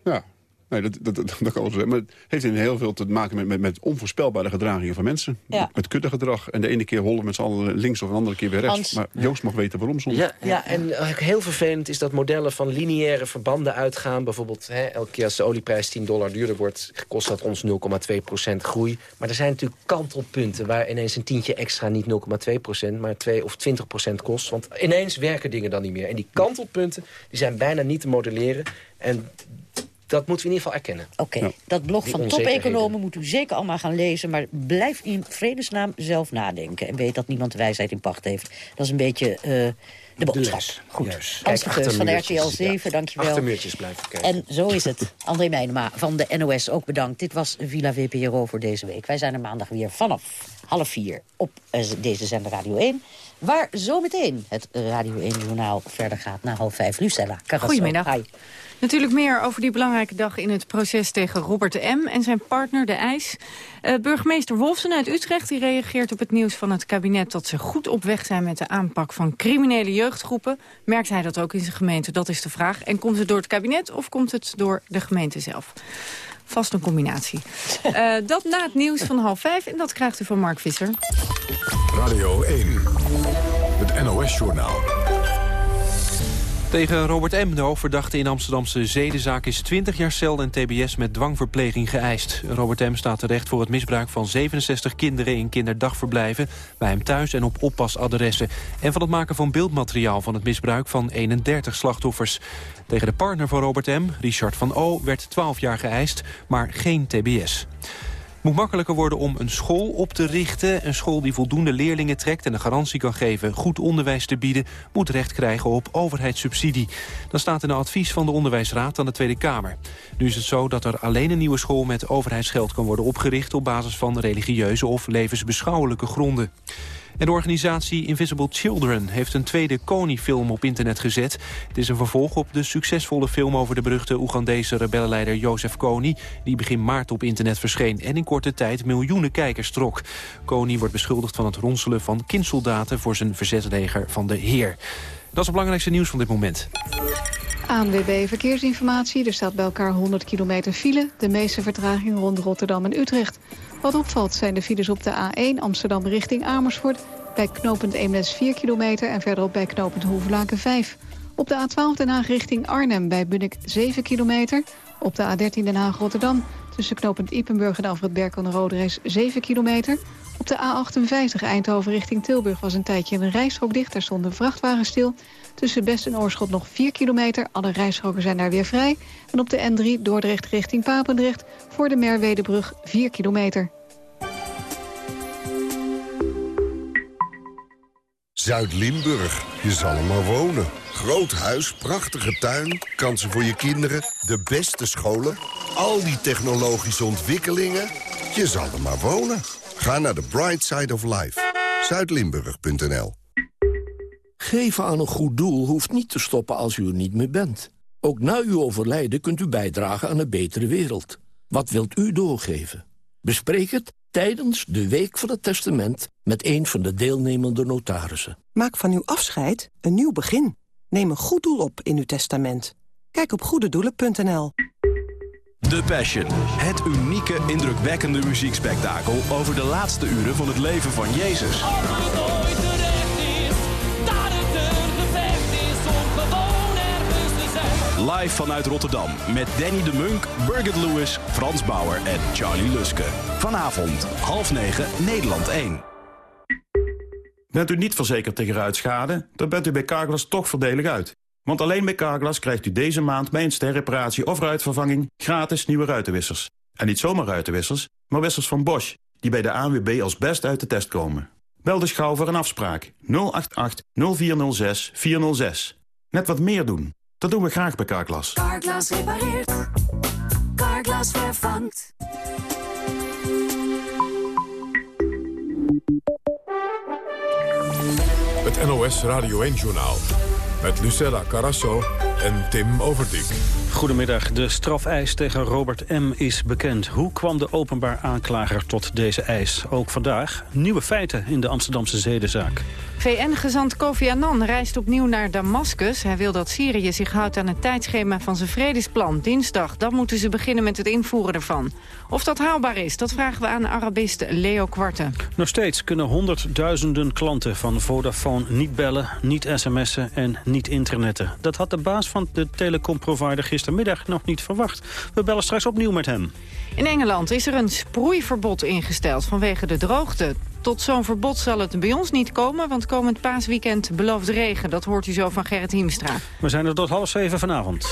Ja. Nee, dat, dat, dat, dat kan wel zijn. Maar het heeft in heel veel te maken met, met, met onvoorspelbare gedragingen van mensen. Ja. Met kuddegedrag. En de ene keer hollen met z'n allen links of een andere keer weer rechts. Hans. Maar Joost mag weten waarom soms. Ja, en eh, heel vervelend is dat modellen van lineaire verbanden uitgaan. Bijvoorbeeld, hè, elke keer als de olieprijs 10 dollar duurder wordt... kost dat ons 0,2% groei. Maar er zijn natuurlijk kantelpunten... waar ineens een tientje extra niet 0,2% maar 2 of 20% kost. Want ineens werken dingen dan niet meer. En die kantelpunten die zijn bijna niet te modelleren. En dat moeten we in ieder geval erkennen. Oké, Ja. dat blog Die van top-economen moet u zeker allemaal gaan lezen... maar blijf in vredesnaam zelf nadenken... en weet dat niemand de wijsheid in pacht heeft. Dat is een beetje eh, de boodschap. Goed. juist. Hans Kijk, de Geus van. RTL 7, Ja. dankjewel. Achtermuurtjes blijven kijken. En zo is het. André Meijnema van de NOS, ook bedankt. Dit was Villa VPRO voor deze week. Wij zijn er maandag weer vanaf half vier op eh, deze zender Radio 1. Waar zometeen het Radio 1-journaal verder gaat na half vijf. Lucella Carrasso. Goedemiddag. Hi. Natuurlijk meer over die belangrijke dag in het proces tegen Robert M. en zijn partner, de IJs. Uh, burgemeester Wolfsen uit Utrecht die reageert op het nieuws van het kabinet... dat ze goed op weg zijn met de aanpak van criminele jeugdgroepen. Merkt hij dat ook in zijn gemeente? Dat is de vraag. En komt het door het kabinet of komt het door de gemeente zelf? Vast een combinatie. Uh, dat na het nieuws van half vijf en dat krijgt u van Mark Visser. Radio 1, het NOS-journaal. Tegen Robert M., de hoofdverdachte in Amsterdamse zedenzaak... is 20 jaar cel en tbs met dwangverpleging geëist. Robert M. staat terecht voor het misbruik van 67 kinderen... in kinderdagverblijven, bij hem thuis en op oppasadressen... en van het maken van beeldmateriaal van het misbruik van 31 slachtoffers. Tegen de partner van Robert M., Richard van O., werd 12 jaar geëist, maar geen tbs moet makkelijker worden om een school op te richten. Een school die voldoende leerlingen trekt en een garantie kan geven goed onderwijs te bieden, moet recht krijgen op overheidssubsidie. Dat staat in een advies van de Onderwijsraad aan de Tweede Kamer. Nu is het zo dat er alleen een nieuwe school met overheidsgeld kan worden opgericht op basis van religieuze of levensbeschouwelijke gronden. En de organisatie Invisible Children heeft een tweede Kony-film op internet gezet. Het is een vervolg op de succesvolle film over de beruchte Oegandese rebellenleider Jozef Kony... die begin maart op internet verscheen en in korte tijd miljoenen kijkers trok. Kony wordt beschuldigd van het ronselen van kindsoldaten voor zijn verzetsleger van de Heer. Dat is het belangrijkste nieuws van dit moment. ANWB Verkeersinformatie. Er staat bij elkaar 100 kilometer file. De meeste vertraging rond Rotterdam en Utrecht. Wat opvalt zijn de files op de A1 Amsterdam richting Amersfoort... bij knooppunt Eemnes 4 kilometer en verderop bij knooppunt Hoevelaken 5. Op de A12 Den Haag richting Arnhem bij Bunnik 7 kilometer. Op de A13 Den Haag-Rotterdam tussen knooppunt Ipenburg en Alfred Berk aan de Roderijs 7 kilometer. Op de A58 Eindhoven richting Tilburg was een tijdje een rijstrook dicht. Daar stond een vrachtwagen stil. Tussen Best en Oorschot nog 4 kilometer. Alle rijstroken zijn daar weer vrij. En op de N3 Dordrecht richting Papendrecht... voor de Merwedebrug 4 kilometer. Zuid-Limburg, je zal er maar wonen. Groot huis, prachtige tuin, kansen voor je kinderen, de beste scholen... al die technologische ontwikkelingen, je zal er maar wonen. Ga naar de Bright Side of Life. Zuidlimburg.nl Geven aan een goed doel hoeft niet te stoppen als u er niet meer bent. Ook na uw overlijden kunt u bijdragen aan een betere wereld. Wat wilt u doorgeven? Bespreek het tijdens de Week van het Testament... met een van de deelnemende notarissen. Maak van uw afscheid een nieuw begin. Neem een goed doel op in uw testament. Kijk op goededoelen.nl. The Passion. Het unieke, indrukwekkende muziekspektakel... over de laatste uren van het leven van Jezus. Live vanuit Rotterdam met Danny de Munk, Birgit Lewis, Frans Bauer en Charlie Luske. Vanavond, half negen, Nederland 1. Bent u niet verzekerd tegen ruitschade? Dan bent u bij Carglass toch voordelig uit. Want alleen bij Carglass krijgt u deze maand bij een sterreparatie of ruitvervanging gratis nieuwe ruitenwissers. En niet zomaar ruitenwissers, maar wissers van Bosch, die bij de ANWB als best uit de test komen. Bel dus gauw voor een afspraak 088 0406 406. Net wat meer doen. Dat doen we graag bij Carglass. Carglass repareert. Carglass vervangt. Het NOS Radio 1-journaal. Met Lucella Carasso en Tim Overdijk. Goedemiddag. De strafeis tegen Robert M. is bekend. Hoe kwam de openbaar aanklager tot deze eis? Ook vandaag nieuwe feiten in de Amsterdamse zedenzaak. VN-gezant Kofi Annan reist opnieuw naar Damascus. Hij wil dat Syrië zich houdt aan het tijdschema van zijn vredesplan. Dinsdag, dan moeten ze beginnen met het invoeren ervan. Of dat haalbaar is, dat vragen we aan Arabist Leo Kwarte. Nog steeds kunnen honderdduizenden klanten van Vodafone niet bellen, niet sms'en en niet internetten. Dat had de baas van de telecomprovider gistermiddag nog niet verwacht. We bellen straks opnieuw met hem. In Engeland is er een sproeiverbod ingesteld vanwege de droogte. Tot zo'n verbod zal het bij ons niet komen, want komend paasweekend belooft regen. Dat hoort u zo van Gerrit Hiemstra. We zijn er tot half zeven vanavond.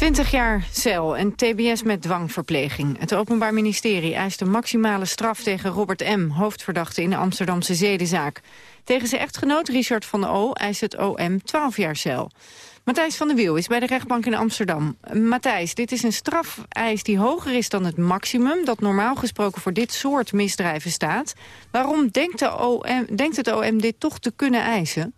20 jaar cel en tbs met dwangverpleging. Het Openbaar Ministerie eist de maximale straf tegen Robert M., hoofdverdachte in de Amsterdamse zedenzaak. Tegen zijn echtgenoot Richard van der O eist het OM 12 jaar cel. Matthijs van der Wiel is bij de rechtbank in Amsterdam. Matthijs, dit is een strafeis die hoger is dan het maximum... dat normaal gesproken voor dit soort misdrijven staat. Waarom denkt, de OM, denkt het OM dit toch te kunnen eisen?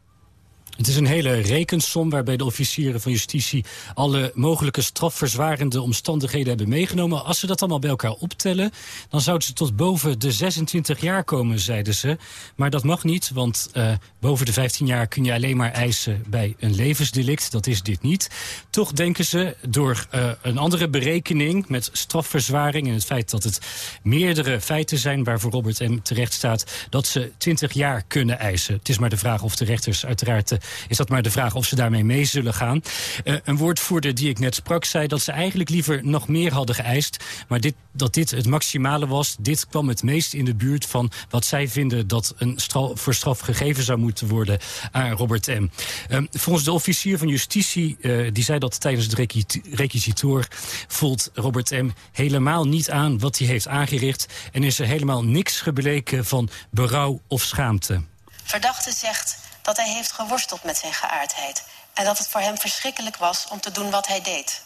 Het is een hele rekensom waarbij de officieren van justitie... alle mogelijke strafverzwarende omstandigheden hebben meegenomen. Als ze dat allemaal bij elkaar optellen... dan zouden ze tot boven de 26 jaar komen, zeiden ze. Maar dat mag niet, want uh, boven de 15 jaar kun je alleen maar eisen... bij een levensdelict, dat is dit niet. Toch denken ze door uh, een andere berekening met strafverzwaring... en het feit dat het meerdere feiten zijn waarvoor Robert M. terecht staat... dat ze 20 jaar kunnen eisen. Het is maar de vraag of de rechters uiteraard is dat maar de vraag of ze daarmee mee zullen gaan. Uh, een woordvoerder die ik net sprak zei dat ze eigenlijk liever nog meer hadden geëist. Maar dit, dat dit het maximale was, dit kwam het meest in de buurt van wat zij vinden dat een straf, voor straf gegeven zou moeten worden aan Robert M. Uh, volgens de officier van justitie, uh, die zei dat tijdens het requisitoor, voelt Robert M. helemaal niet aan wat hij heeft aangericht en is er helemaal niks gebleken van berouw of schaamte. Verdachte zegt dat hij heeft geworsteld met zijn geaardheid en dat het voor hem verschrikkelijk was om te doen wat hij deed.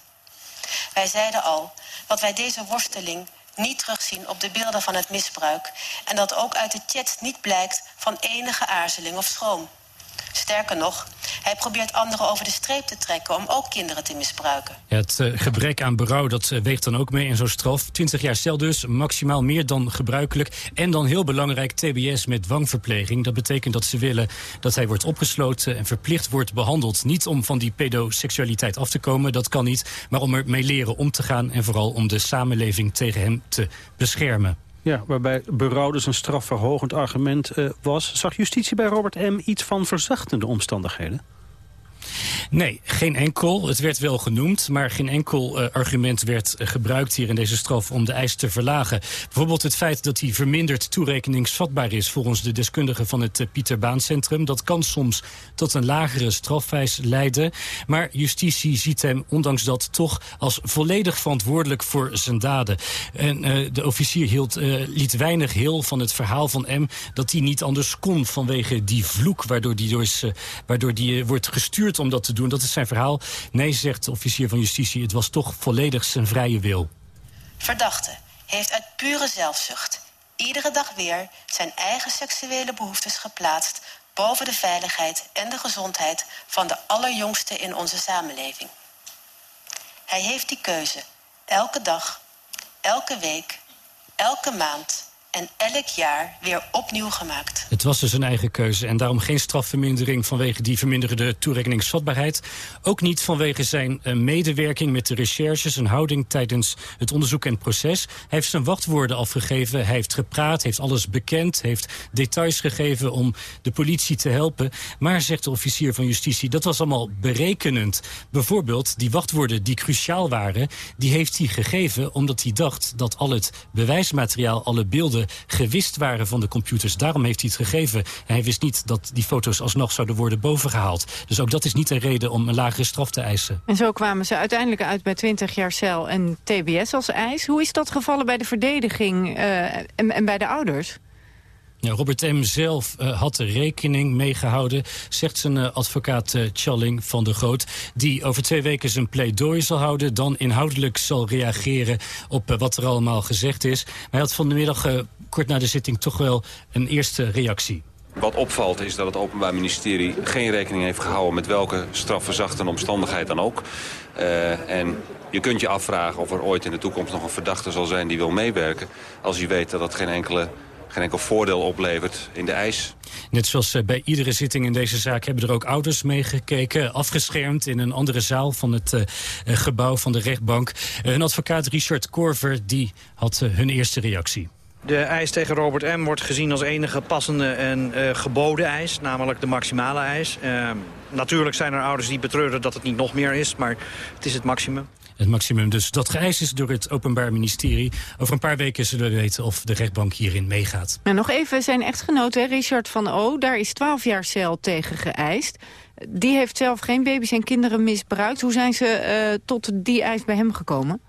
Wij zeiden al dat wij deze worsteling niet terugzien op de beelden van het misbruik en dat ook uit de chat niet blijkt van enige aarzeling of schroom. Sterker nog, hij probeert anderen over de streep te trekken om ook kinderen te misbruiken. Het uh, gebrek aan berouw dat uh, weegt dan ook mee in zo'n straf. 20 jaar cel dus, maximaal meer dan gebruikelijk. En dan heel belangrijk TBS met dwangverpleging. Dat betekent dat ze willen dat hij wordt opgesloten en verplicht wordt behandeld. Niet om van die pedoseksualiteit af te komen, dat kan niet. Maar om ermee leren om te gaan en vooral om de samenleving tegen hem te beschermen. Ja, waarbij berouw dus een strafverhogend argument uh, was. Zag justitie bij Robert M. iets van verzachtende omstandigheden? Nee, geen enkel. Het werd wel genoemd, maar geen enkel uh, argument werd uh, gebruikt hier in deze straf om de eis te verlagen. Bijvoorbeeld het feit dat hij verminderd toerekeningsvatbaar is volgens de deskundigen van het uh, Pieter Baan Centrum. Dat kan soms tot een lagere strafwijs leiden. Maar justitie ziet hem ondanks dat toch als volledig verantwoordelijk voor zijn daden. En de officier hield, liet weinig heel van het verhaal van M dat hij niet anders kon vanwege die vloek waardoor die, waardoor die wordt gestuurd om dat te doen. Dat is zijn verhaal. Nee, zegt de officier van justitie, het was toch volledig zijn vrije wil. Verdachte heeft uit pure zelfzucht iedere dag weer zijn eigen seksuele behoeftes geplaatst boven de veiligheid en de gezondheid van de allerjongste in onze samenleving. Hij heeft die keuze elke dag, elke week, elke maand en elk jaar weer opnieuw gemaakt. Het was dus een eigen keuze en daarom geen strafvermindering vanwege die verminderde toerekeningsvatbaarheid. Ook niet vanwege zijn uh, medewerking met de recherche, zijn houding tijdens het onderzoek en proces. Hij heeft zijn wachtwoorden afgegeven, hij heeft gepraat, heeft alles bekend, heeft details gegeven om de politie te helpen. Maar, zegt de officier van justitie, dat was allemaal berekenend. Bijvoorbeeld die wachtwoorden die cruciaal waren, die heeft hij gegeven omdat hij dacht dat al het bewijsmateriaal, alle beelden gewist waren van de computers. Daarom heeft hij het gegeven. En hij wist niet dat die foto's alsnog zouden worden bovengehaald. Dus ook dat is niet een reden om een lagere straf te eisen. En zo kwamen ze uiteindelijk uit bij 20 jaar cel en TBS als eis. Hoe is dat gevallen bij de verdediging uh, en, en bij de ouders? Robert M. zelf uh, had de rekening meegehouden, zegt zijn uh, advocaat uh, Challing van der Groot... die over twee weken zijn pleidooi zal houden... dan inhoudelijk zal reageren op wat er allemaal gezegd is. Maar hij had vanmiddag, kort na de zitting, toch wel een eerste reactie. Wat opvalt is dat het Openbaar Ministerie geen rekening heeft gehouden... met welke strafverzachtende omstandigheid dan ook. en je kunt je afvragen of er ooit in de toekomst nog een verdachte zal zijn... die wil meewerken, als je weet dat dat geen enkele geen enkel voordeel oplevert in de eis. Net zoals uh, bij iedere zitting in deze zaak hebben er ook ouders meegekeken. Afgeschermd in een andere zaal van het uh, gebouw van de rechtbank. hun advocaat Richard Korver die had hun eerste reactie. De eis tegen Robert M. wordt gezien als enige passende en uh, geboden eis, namelijk de maximale eis. Uh, natuurlijk zijn er ouders die betreuren dat het niet nog meer is, maar het is het maximum. Het maximum dus dat geëist is door het Openbaar Ministerie. Over een paar weken zullen we weten of de rechtbank hierin meegaat. Nog even zijn echtgenoot, hè, Richard van O. Daar is 12 jaar cel tegen geëist. Die heeft zelf geen baby's en kinderen misbruikt. Hoe zijn ze uh, tot die eis bij hem gekomen?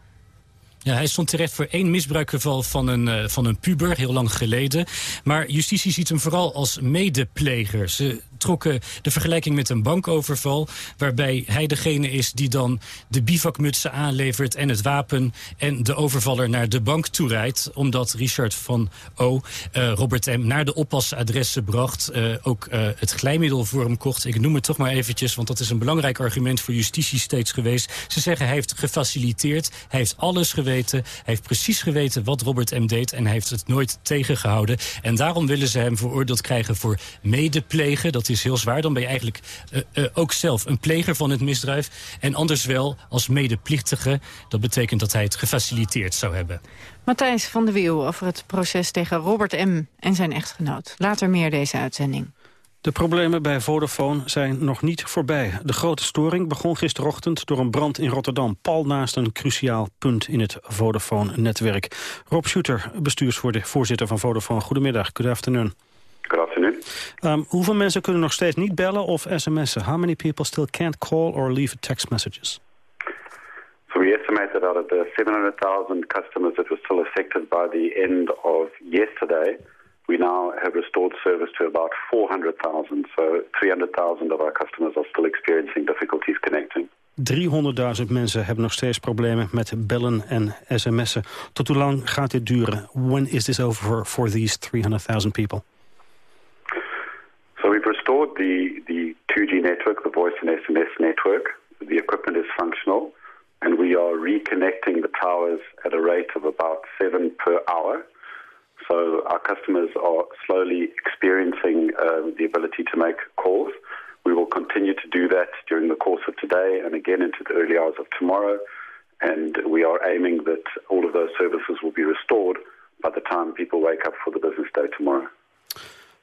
Ja, hij stond terecht voor één misbruikgeval van een, uh, van een puber, heel lang geleden. Maar justitie ziet hem vooral als medepleger. Ze trokken de vergelijking met een bankoverval... waarbij hij degene is die dan de bivakmutsen aanlevert... en het wapen en de overvaller naar de bank toerijdt... omdat Richard van O. Uh, Robert M. naar de oppasadressen bracht... Uh, ook uh, het glijmiddel voor hem kocht. Ik noem het toch maar eventjes, want dat is een belangrijk argument... voor justitie steeds geweest. Ze zeggen hij heeft gefaciliteerd, hij heeft alles geweten... hij heeft precies geweten wat Robert M. deed... en hij heeft het nooit tegengehouden. En daarom willen ze hem veroordeeld krijgen voor medeplegen. Dat is heel zwaar. Dan ben je eigenlijk uh, uh, ook zelf een pleger van het misdrijf. En anders wel als medeplichtige. Dat betekent dat hij het gefaciliteerd zou hebben. Matthijs van de Wiel over het proces tegen Robert M. en zijn echtgenoot. Later meer deze uitzending. De problemen bij Vodafone zijn nog niet voorbij. De grote storing begon gisterochtend door een brand in Rotterdam... pal naast een cruciaal punt in het Vodafone-netwerk. Rob Schutter, bestuursvoorzitter van Vodafone. Goedemiddag, good afternoon. Good afternoon. Um, hoeveel mensen kunnen nog steeds niet bellen of sms'en? How many people still can't call or leave text messages? So we estimated out of the 700,000 customers that were still affected by the end of yesterday... we now have restored service to about 400,000. So 300,000 of our customers are still experiencing difficulties connecting. 300.000 mensen hebben nog steeds problemen met bellen en sms'en. Tot hoe lang gaat dit duren? When is this over for these 300,000 people? The, the 2G network, the voice and SMS network. The equipment is functional. And we are reconnecting the towers at a rate of about seven per hour. So our customers are slowly experiencing uh, the ability to make calls. We will continue to do that during the course of today and again into the early hours of tomorrow. And we are aiming that all of those services will be restored by the time people wake up for the business day tomorrow.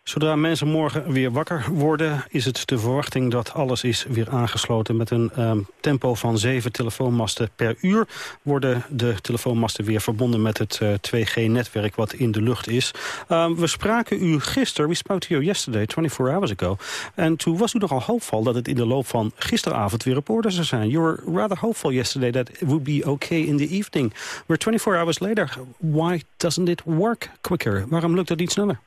Zodra mensen morgen weer wakker worden... is het de verwachting dat alles is weer aangesloten. Met een um, tempo van zeven telefoonmasten per uur... worden de telefoonmasten weer verbonden met het uh, 2G-netwerk wat in de lucht is. Um, we spraken u gisteren, we spoke to you yesterday, 24 hours ago. En toen was u nogal hoopvol dat het in de loop van gisteravond weer op orde zou zijn. You were rather hopeful yesterday that it would be okay in the evening. We're 24 hours later. Why doesn't it work quicker? Waarom lukt het niet sneller?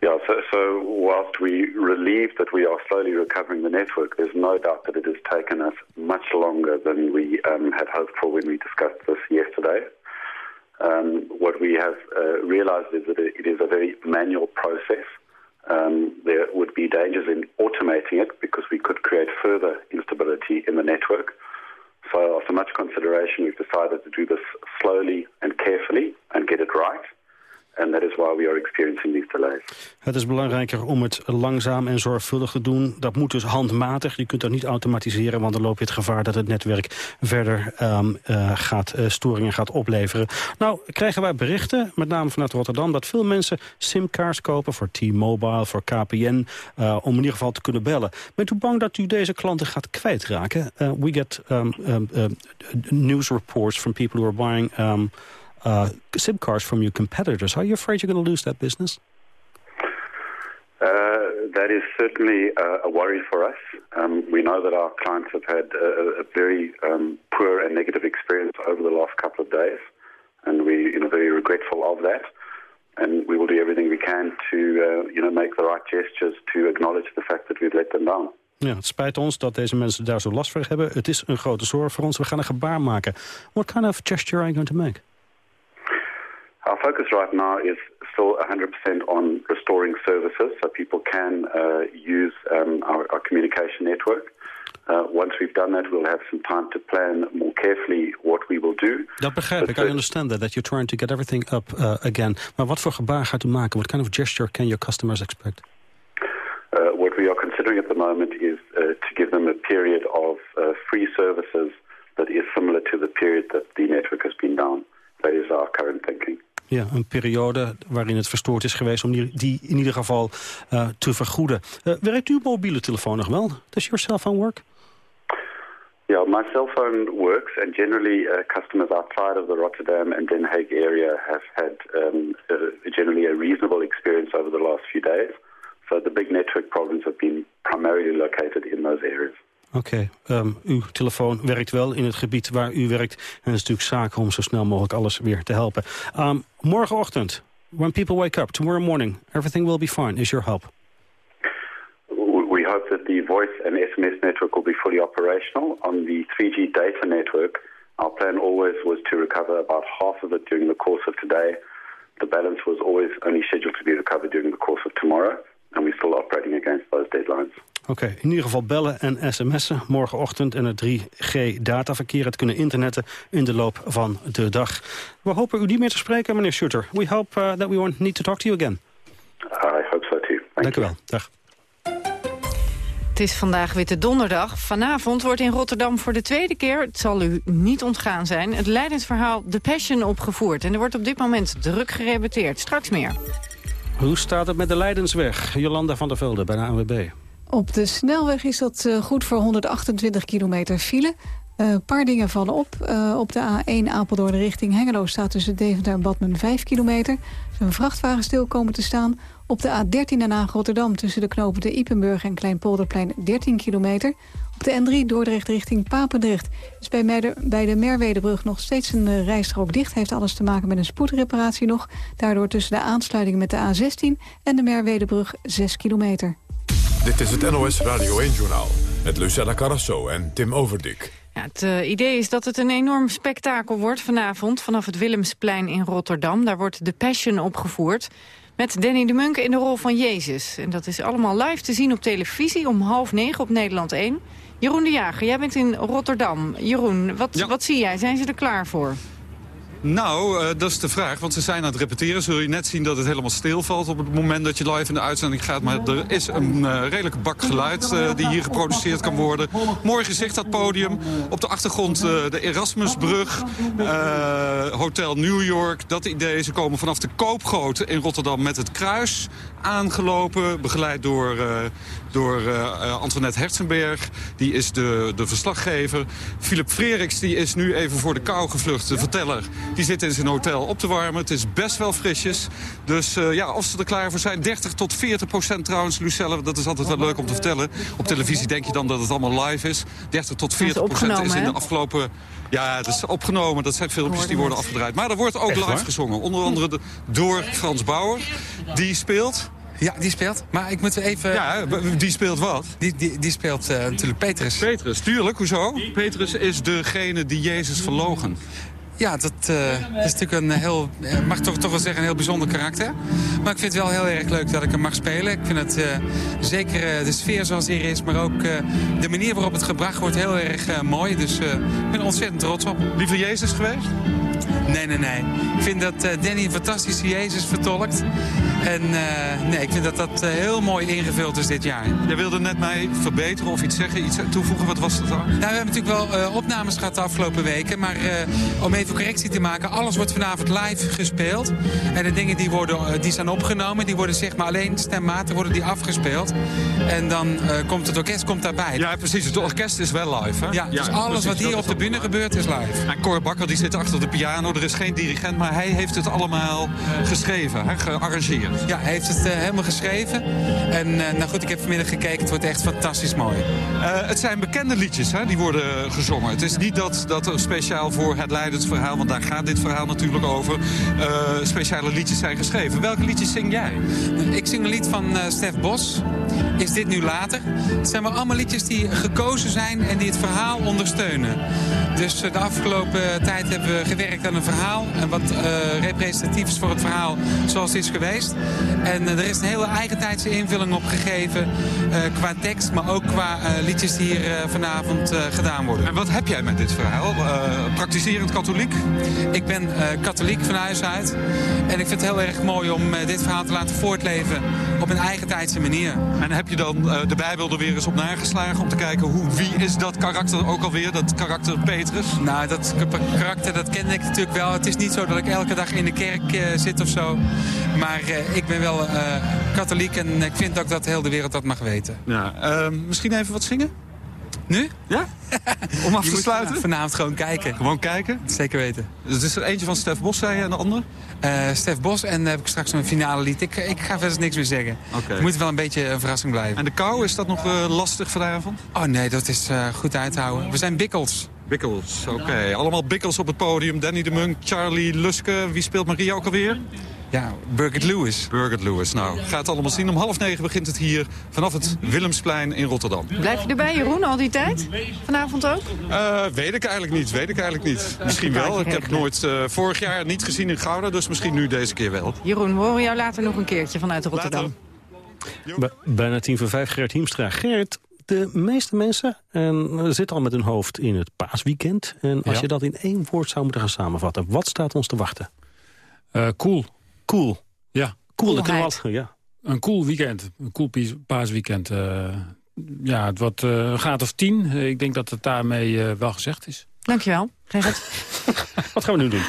Yeah, so, so whilst we relieve that we are slowly recovering the network, there's no doubt that it has taken us much longer than we um, had hoped for when we discussed this yesterday. Um, what we have uh, realized is that it is a very manual process. Um, there would be dangers in automating it because we could create further instability in the network. So after much consideration, we've decided to do this slowly and carefully and get it right. And that is why we are experiencing these delays. Het is belangrijker om het langzaam en zorgvuldig te doen. Dat moet dus handmatig. Je kunt dat niet automatiseren, want dan loop je het gevaar dat het netwerk verder um, uh, gaat, uh, storingen gaat opleveren. Nou, krijgen wij berichten, met name vanuit Rotterdam, dat veel mensen simkaarts kopen voor T-Mobile, voor KPN, uh, om in ieder geval te kunnen bellen. Bent u bang dat u deze klanten gaat kwijtraken? we get um, news reports from people who are buying uh, SIM cards from your competitors. Are you afraid you're going to lose that business? Uh, that is certainly uh, a worry for us. Um, we know that our clients have had a, a very um, poor and negative experience over the last couple of days, and we you know very regretful of that. And we will do everything we can to uh, you know make the right gestures to acknowledge the fact that we've let them down. Ja, het spijt ons dat deze mensen daar zo last van hebben. Het is een grote zorg voor ons. We gaan een gebaar maken. What kind of gesture are you going to make? Our focus right now is still 100% on restoring services so people can uh, use um, our, our, communication network. Uh, once we've done that, we'll have some time to plan more carefully what we will do. Dat begrijp ik. I understand that, that you're trying to get everything up uh, again. Maar wat voor gebaar gaat u maken? What kind of gesture can your customers expect? Uh, what we are considering at the moment is uh, to give them a period of uh, free services that is similar to the period that the network has been down. That is our current thinking. Ja, een periode waarin het verstoord is geweest om die, die in ieder geval uh, te vergoeden. Uh, werkt uw mobiele telefoon nog wel? Does your cell phone work? Yeah, my cell phone works, and generally uh, customers outside of the Rotterdam and Den Haag area have had um, generally a reasonable experience over the last few days. So the big network problems have been primarily located in those areas. Oké, okay. um, uw telefoon werkt wel in het gebied waar u werkt. En het is natuurlijk zaak om zo snel mogelijk alles weer te helpen. Um, morgenochtend, when people wake up, tomorrow morning, everything will be fine, is your hope? hope that the voice and SMS network will be fully operational. On the 3G data network, our plan always was to recover about half of it during the course of today. The balance was always only scheduled to be recovered during the course of tomorrow, and we're still operating against those deadlines. Oké, in ieder geval bellen en sms'en morgenochtend en het 3G-dataverkeer, het kunnen internetten in de loop van de dag. We hopen u niet meer te spreken, meneer Schutter. We hope uh, that we won't need to talk to you again. I hope so too. Dank u wel. Dag. Het is vandaag Witte Donderdag. Vanavond wordt in Rotterdam voor de tweede keer, het zal u niet ontgaan zijn... het leidensverhaal The Passion opgevoerd. En er wordt op dit moment druk gerepeteerd. Straks meer. Hoe staat het met de Leidensweg? Jolanda van der Velde bij de ANWB. Op de snelweg is dat eh, goed voor 128 kilometer file. Een paar dingen vallen op. Uh, op de A1 Apeldoorn richting Hengelo staat tussen Deventer en Badmen 5 kilometer. Er een vrachtwagen stil komen te staan. Op de A13 Den Haag Rotterdam tussen de knopen de Ipenburg en Kleinpolderplein 13 kilometer. Op de N3 Dordrecht richting Papendrecht is bij, bij de Merwedebrug nog steeds een rijstrook dicht. Heeft alles te maken met een spoedreparatie nog. Daardoor tussen de aansluiting met de A16 en de Merwedebrug 6 kilometer. Dit is het NOS Radio 1-journaal met Lucella Carrasso en Tim Overdik. Ja, het uh, idee is dat het een enorm spektakel wordt vanavond... vanaf het Willemsplein in Rotterdam. Daar wordt The Passion opgevoerd. Met Danny de Munk in de rol van Jezus. En dat is allemaal live te zien op televisie om half negen op Nederland 1. Jeroen de Jager, jij bent in Rotterdam. Jeroen, wat, ja. wat zie jij? Zijn ze er klaar voor? Nou, uh, dat is de vraag, want ze zijn aan het repeteren. Zul je net zien dat het helemaal stilvalt op het moment dat je live in de uitzending gaat. Maar er is een uh, redelijke bak geluid uh, die hier geproduceerd kan worden. Mooi gezicht, dat podium. Op de achtergrond de Erasmusbrug, Hotel New York. Dat idee, ze komen vanaf de Koopgoot in Rotterdam met het kruis aangelopen. Begeleid door, door Antoinette Herzenberg. Die is de, de verslaggever. Philip Freriks die is nu even voor de kou gevlucht, de verteller. Die zit in zijn hotel op te warmen. Het is best wel frisjes. Dus uh, ja, of ze er klaar voor zijn. 30 tot 40 procent trouwens, Lucelle. Dat is altijd wel leuk om te vertellen. Op televisie denk je dan dat het allemaal live is. 30 tot 40 procent is in de afgelopen... Ja, het is opgenomen. Dat zijn filmpjes die worden afgedraaid. Maar er wordt ook live gezongen. Onder andere de, door Frans Bauer. Die speelt... Ja, die speelt. Maar ik moet even... Ja, die speelt wat? Die, die, die speelt uh, natuurlijk Petrus. Petrus, tuurlijk. Hoezo? Petrus is degene die Jezus verlogen. Ja, dat, uh, dat, is natuurlijk een heel, mag toch, toch wel zeggen, een heel bijzonder karakter. Maar ik vind het wel heel erg leuk dat ik hem mag spelen. Ik vind het uh, zeker de sfeer zoals hier is, maar ook de manier waarop het gebracht wordt heel erg mooi. Dus ik ben er ontzettend trots op. Liever Jezus geweest? Nee, nee, nee. Ik vind dat Danny een fantastische Jezus vertolkt. En nee, ik vind dat dat heel mooi ingevuld is dit jaar. Jij wilde net mij verbeteren of iets zeggen, iets toevoegen. Wat was dat dan? Nou, we hebben natuurlijk wel opnames gehad de afgelopen weken. Maar om even correctie te maken. Alles wordt vanavond live gespeeld. En de dingen die, worden, die zijn opgenomen, die worden zeg maar alleen stemmatig worden die afgespeeld. En dan komt het orkest komt daarbij. Ja, precies. Het orkest is wel live, hè? Ja, dus alles precies, wat hier op de bühne gebeurt is live. En Cor Bakker die zit achter de piano. Er is geen dirigent, maar hij heeft het allemaal geschreven, hè? gearrangeerd. Ja, hij heeft het uh, helemaal geschreven. En uh, nou goed, ik heb vanmiddag gekeken. Het wordt echt fantastisch mooi. het zijn bekende liedjes, hè? Die worden gezongen. Het is niet dat, dat er speciaal voor het Leidensverhaal want daar gaat dit verhaal natuurlijk over, speciale liedjes zijn geschreven. Welke liedjes zing jij? Ik zing een lied van Stef Bos. Is dit nu later? Het zijn wel allemaal liedjes die gekozen zijn en die het verhaal ondersteunen. Dus uh, de afgelopen tijd hebben we gewerkt aan een verhaal. En wat representatief is voor het verhaal zoals het is geweest. En er is een hele eigentijdse invulling op gegeven. qua tekst, maar ook qua liedjes die hier vanavond gedaan worden. En wat heb jij met dit verhaal? praktiserend katholiek? Ik ben katholiek van huis uit. En ik vind het heel erg mooi om dit verhaal te laten voortleven op een eigen tijdse manier. En heb je dan de Bijbel er weer eens op nageslagen om te kijken hoe, wie is dat karakter ook alweer, dat karakter Petrus? Nou, dat karakter dat ken ik natuurlijk wel. Het is niet zo dat ik elke dag in de kerk zit of zo. Maar ik ben wel katholiek en ik vind ook dat heel de wereld dat mag weten. Ja, misschien even wat zingen? Nu? Ja? Om af te sluiten? vanavond gewoon kijken. Gewoon kijken? Zeker weten. Dus is er eentje van Stef Bos, zei je, en de ander? Uh, Stef Bos en dan heb ik straks een finale lied. Ik, ik ga verder niks meer zeggen. Okay. Het moet wel een beetje een verrassing blijven. En de kou, is dat nog uh, lastig vanavond? Oh nee, dat is uh, goed uithouden. We zijn bikkels. Bikkels, oké. Okay. Allemaal bikkels op het podium. Danny de Munk, Charlie Luske. Wie speelt Maria ook alweer? Ja, Birgit Lewis. Birgit Lewis. Nou, ga het allemaal zien. Om half negen begint het hier vanaf het Willemsplein in Rotterdam. Blijf je erbij, Jeroen, al die tijd? Vanavond ook? Uh, weet ik eigenlijk niet, weet ik eigenlijk niet. Misschien wel. Ik heb het nooit uh, vorig jaar niet gezien in Gouda, dus misschien nu deze keer wel. Jeroen, we horen jou later nog een keertje vanuit Rotterdam. Bijna tien voor vijf, Gerrit Hiemstra. Gerrit, de meeste mensen en, zitten al met hun hoofd in het paasweekend. En als Ja. je dat in één woord zou moeten gaan samenvatten... wat staat ons te wachten? Eh, cool. Cool. Ja. Cool, dat ja. Een cool weekend. Een cool paasweekend. eh, ja, het wordt eh, een graad of tien. Eh, ik denk dat het daarmee eh, wel gezegd is. Dankjewel, Gerrit. Wat gaan we nu doen?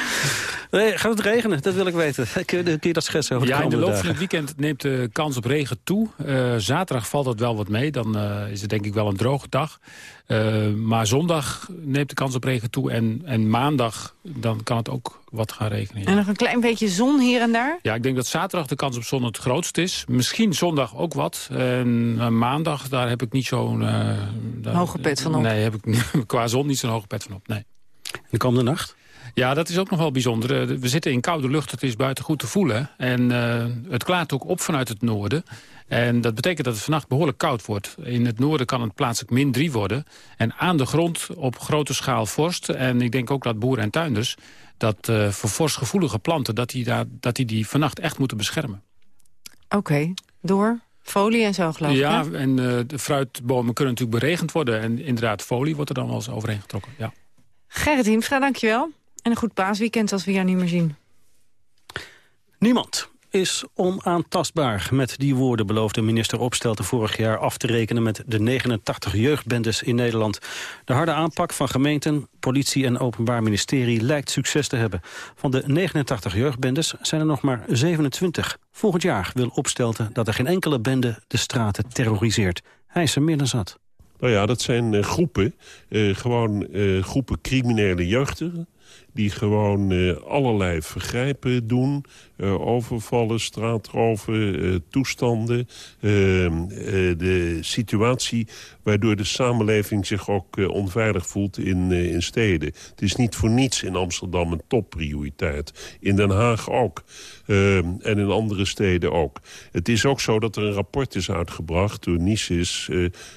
Nee, gaat het regenen? Dat wil ik weten. Kun je, kun je dat schetsen over de Ja, in de loop van het weekend neemt de kans op regen toe. Eh, zaterdag valt dat wel wat mee. Dan eh, is het denk ik wel een droge dag. Eh, maar zondag neemt de kans op regen toe. En, en maandag dan kan het ook wat gaan regenen. En nog een klein beetje zon hier en daar. Ja, ik denk dat zaterdag de kans op zon het grootst is. Misschien zondag ook wat. En maandag, daar heb ik niet zo'n... eh, Hoge pet van op. Nee, heb ik qua zon niet zo'n hoge pet van op, nee. De komende nacht? Ja, dat is ook nog wel bijzonder. Eh, We zitten in koude lucht, het is buiten goed te voelen. En eh, het klaart ook op vanuit het noorden. En dat betekent dat het vannacht behoorlijk koud wordt. In het noorden kan het plaatselijk min 3 worden. En aan de grond op grote schaal vorst. En ik denk ook dat boeren en tuinders... dat eh, voor vorstgevoelige planten... dat die, daar, dat die die vannacht echt moeten beschermen. Oké, door. Folie en zo, geloof ik. Ja, hè? en de fruitbomen kunnen natuurlijk beregend worden. En inderdaad, folie wordt er dan wel eens overheen getrokken. Ja. Gerrit Hiemstra, dankjewel. En een goed paasweekend als we jou niet meer zien. Niemand is onaantastbaar. Met die woorden beloofde minister Opstelten vorig jaar af te rekenen met de 89 jeugdbendes in Nederland. De harde aanpak van gemeenten, politie en openbaar ministerie lijkt succes te hebben. Van de 89 jeugdbendes zijn er nog maar 27. Volgend jaar wil Opstelten dat er geen enkele bende de straten terroriseert. Hij is er meer dan zat. Nou ja, dat zijn eh, groepen, eh, gewoon eh, groepen criminele jeugdigen... die gewoon eh, allerlei vergrijpen doen, eh, overvallen, straatroven, eh, toestanden. eh, eh, de situatie waardoor de samenleving zich ook onveilig voelt in, in steden. Het is niet voor niets in Amsterdam een topprioriteit. In Den Haag ook. eh, en in andere steden ook. Het is ook zo dat er een rapport is uitgebracht door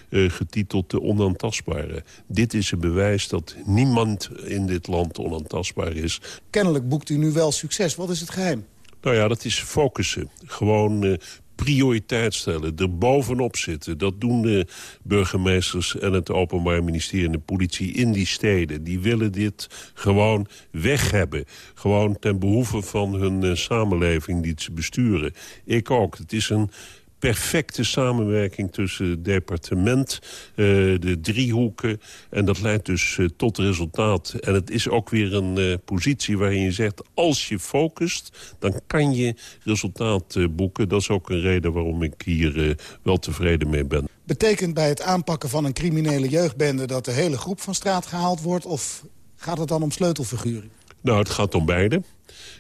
eh, getiteld De Onaantastbare. Dit is een bewijs dat niemand in dit land onaantastbaar is. Kennelijk boekt u nu wel succes. Wat is het geheim? Nou ja, dat is focussen. Gewoon eh, prioriteit stellen, er bovenop zitten. Dat doen de burgemeesters en het Openbaar Ministerie en de politie in die steden. Die willen dit gewoon weg hebben. Gewoon ten behoeve van hun eh, samenleving die ze besturen. Ik ook. Het is een perfecte samenwerking tussen het departement, eh, de driehoeken. En dat leidt dus eh, tot resultaat. En het is ook weer een eh, positie waarin je zegt... als je focust, dan kan je resultaat boeken. Dat is ook een reden waarom ik hier wel tevreden mee ben. Betekent bij het aanpakken van een criminele jeugdbende... dat de hele groep van straat gehaald wordt? Of gaat het dan om sleutelfiguren? Nou, het gaat om beide.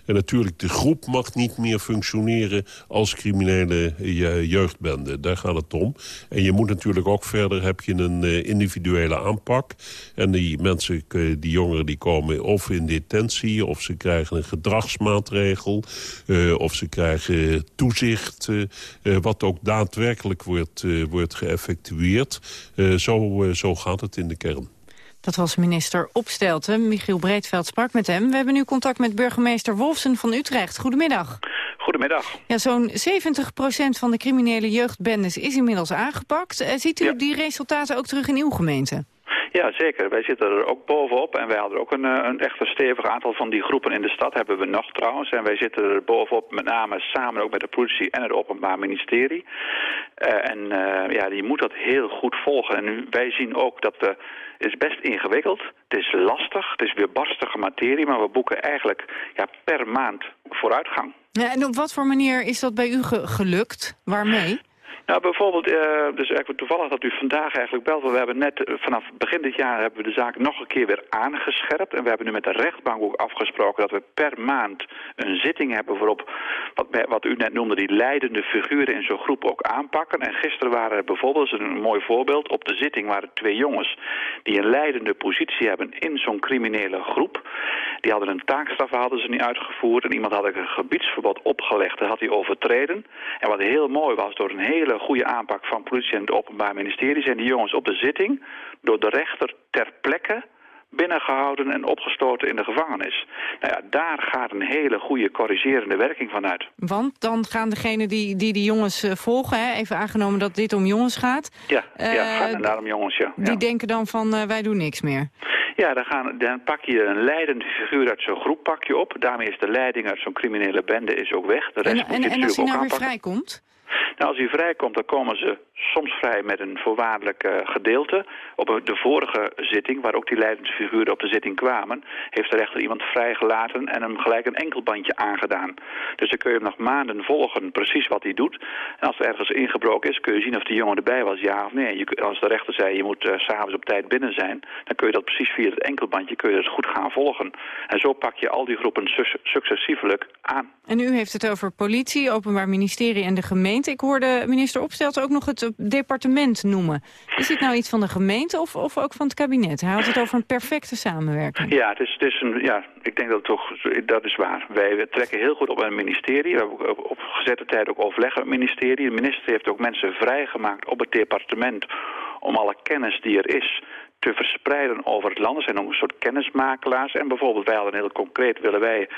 En natuurlijk, de groep mag niet meer functioneren als criminele je- jeugdbende. Daar gaat het om. En je moet natuurlijk ook verder, heb je een eh, individuele aanpak. En die mensen, die jongeren, die komen of in detentie... of ze krijgen een gedragsmaatregel... eh, of ze krijgen toezicht... eh, wat ook daadwerkelijk wordt, wordt geëffectueerd. Zo, zo gaat het in de kern. Dat was minister Opstelten. Michiel Breedveld sprak met hem. We hebben nu contact met burgemeester Wolfsen van Utrecht. Goedemiddag. Goedemiddag. Ja, Zo'n 70% van de criminele jeugdbendes is inmiddels aangepakt. Eh, ziet u die resultaten ook terug in uw gemeente? Ja, zeker. Wij zitten er ook bovenop. En wij hadden ook een, eh, een echt een stevig aantal van die groepen in de stad. Hebben we nog trouwens. En wij zitten er bovenop met name samen ook met de politie en het Openbaar Ministerie. Eh, en ja, die moet dat heel goed volgen. En wij zien ook dat we... Is best ingewikkeld. Het is lastig. Het is weer barstige materie. Maar we boeken eigenlijk ja, per maand vooruitgang. Ja, en op wat voor manier is dat bij u ge- gelukt? Waarmee? Nou, bijvoorbeeld, eh, dus eigenlijk toevallig dat u vandaag eigenlijk belt. We hebben net eh, vanaf begin dit jaar hebben we de zaak nog een keer weer aangescherpt. En we hebben nu met de rechtbank ook afgesproken dat we per maand een zitting hebben waarop, wat, wat u net noemde, die leidende figuren in zo'n groep ook aanpakken. En gisteren waren er bijvoorbeeld, een mooi voorbeeld, op de zitting waren twee jongens die een leidende positie hebben in zo'n criminele groep. Die hadden een taakstraf hadden ze niet uitgevoerd. En iemand had een gebiedsverbod opgelegd. Dat had hij overtreden. En wat heel mooi was, door een hele goede aanpak van politie en het Openbaar Ministerie... zijn die jongens op de zitting door de rechter ter plekke binnengehouden en opgestoten in de gevangenis. Nou ja, daar gaat een hele goede corrigerende werking van uit. Want dan gaan degenen die die, die jongens eh, volgen, hè, even aangenomen dat dit om jongens gaat... Ja, ja het Eh, gaat inderdaad om jongens, ja. die ja. denken dan van eh, wij doen niks meer. Ja, dan, gaan, dan pak je een leidende figuur uit zo'n groep pak je op. Daarmee is de leiding uit zo'n criminele bende is ook weg. De rest En, moet en, je en als hij nou weer vrijkomt? Nou, als hij vrijkomt, dan komen ze soms vrij met een voorwaardelijk gedeelte. Op de vorige zitting, waar ook die leidende figuren op de zitting kwamen... heeft de rechter iemand vrijgelaten en hem gelijk een enkelbandje aangedaan. Dus dan kun je hem nog maanden volgen, precies wat hij doet. En als er ergens ingebroken is, kun je zien of die jongen erbij was, ja of nee. Je, als de rechter zei, je moet s s'avonds op tijd binnen zijn... dan kun je dat precies via het enkelbandje kun je goed gaan volgen. En zo pak je al die groepen successievelijk aan. En u heeft het over politie, openbaar ministerie en de gemeente. Ik hoorde minister Opstelten ook nog het eh, departement noemen. Is dit nou iets van de gemeente of, of ook van het kabinet? Hij had het over een perfecte samenwerking. Ja, het is, het is een, ja, ik denk dat het toch, dat is waar. Wij trekken heel goed op een ministerie. We hebben ook op- gezette tijd ook overleg met het ministerie. De minister heeft ook mensen vrijgemaakt op het departement om alle kennis die er is te verspreiden over het land. Er zijn ook een soort kennismakelaars. En bijvoorbeeld, wij hadden heel concreet, willen wij,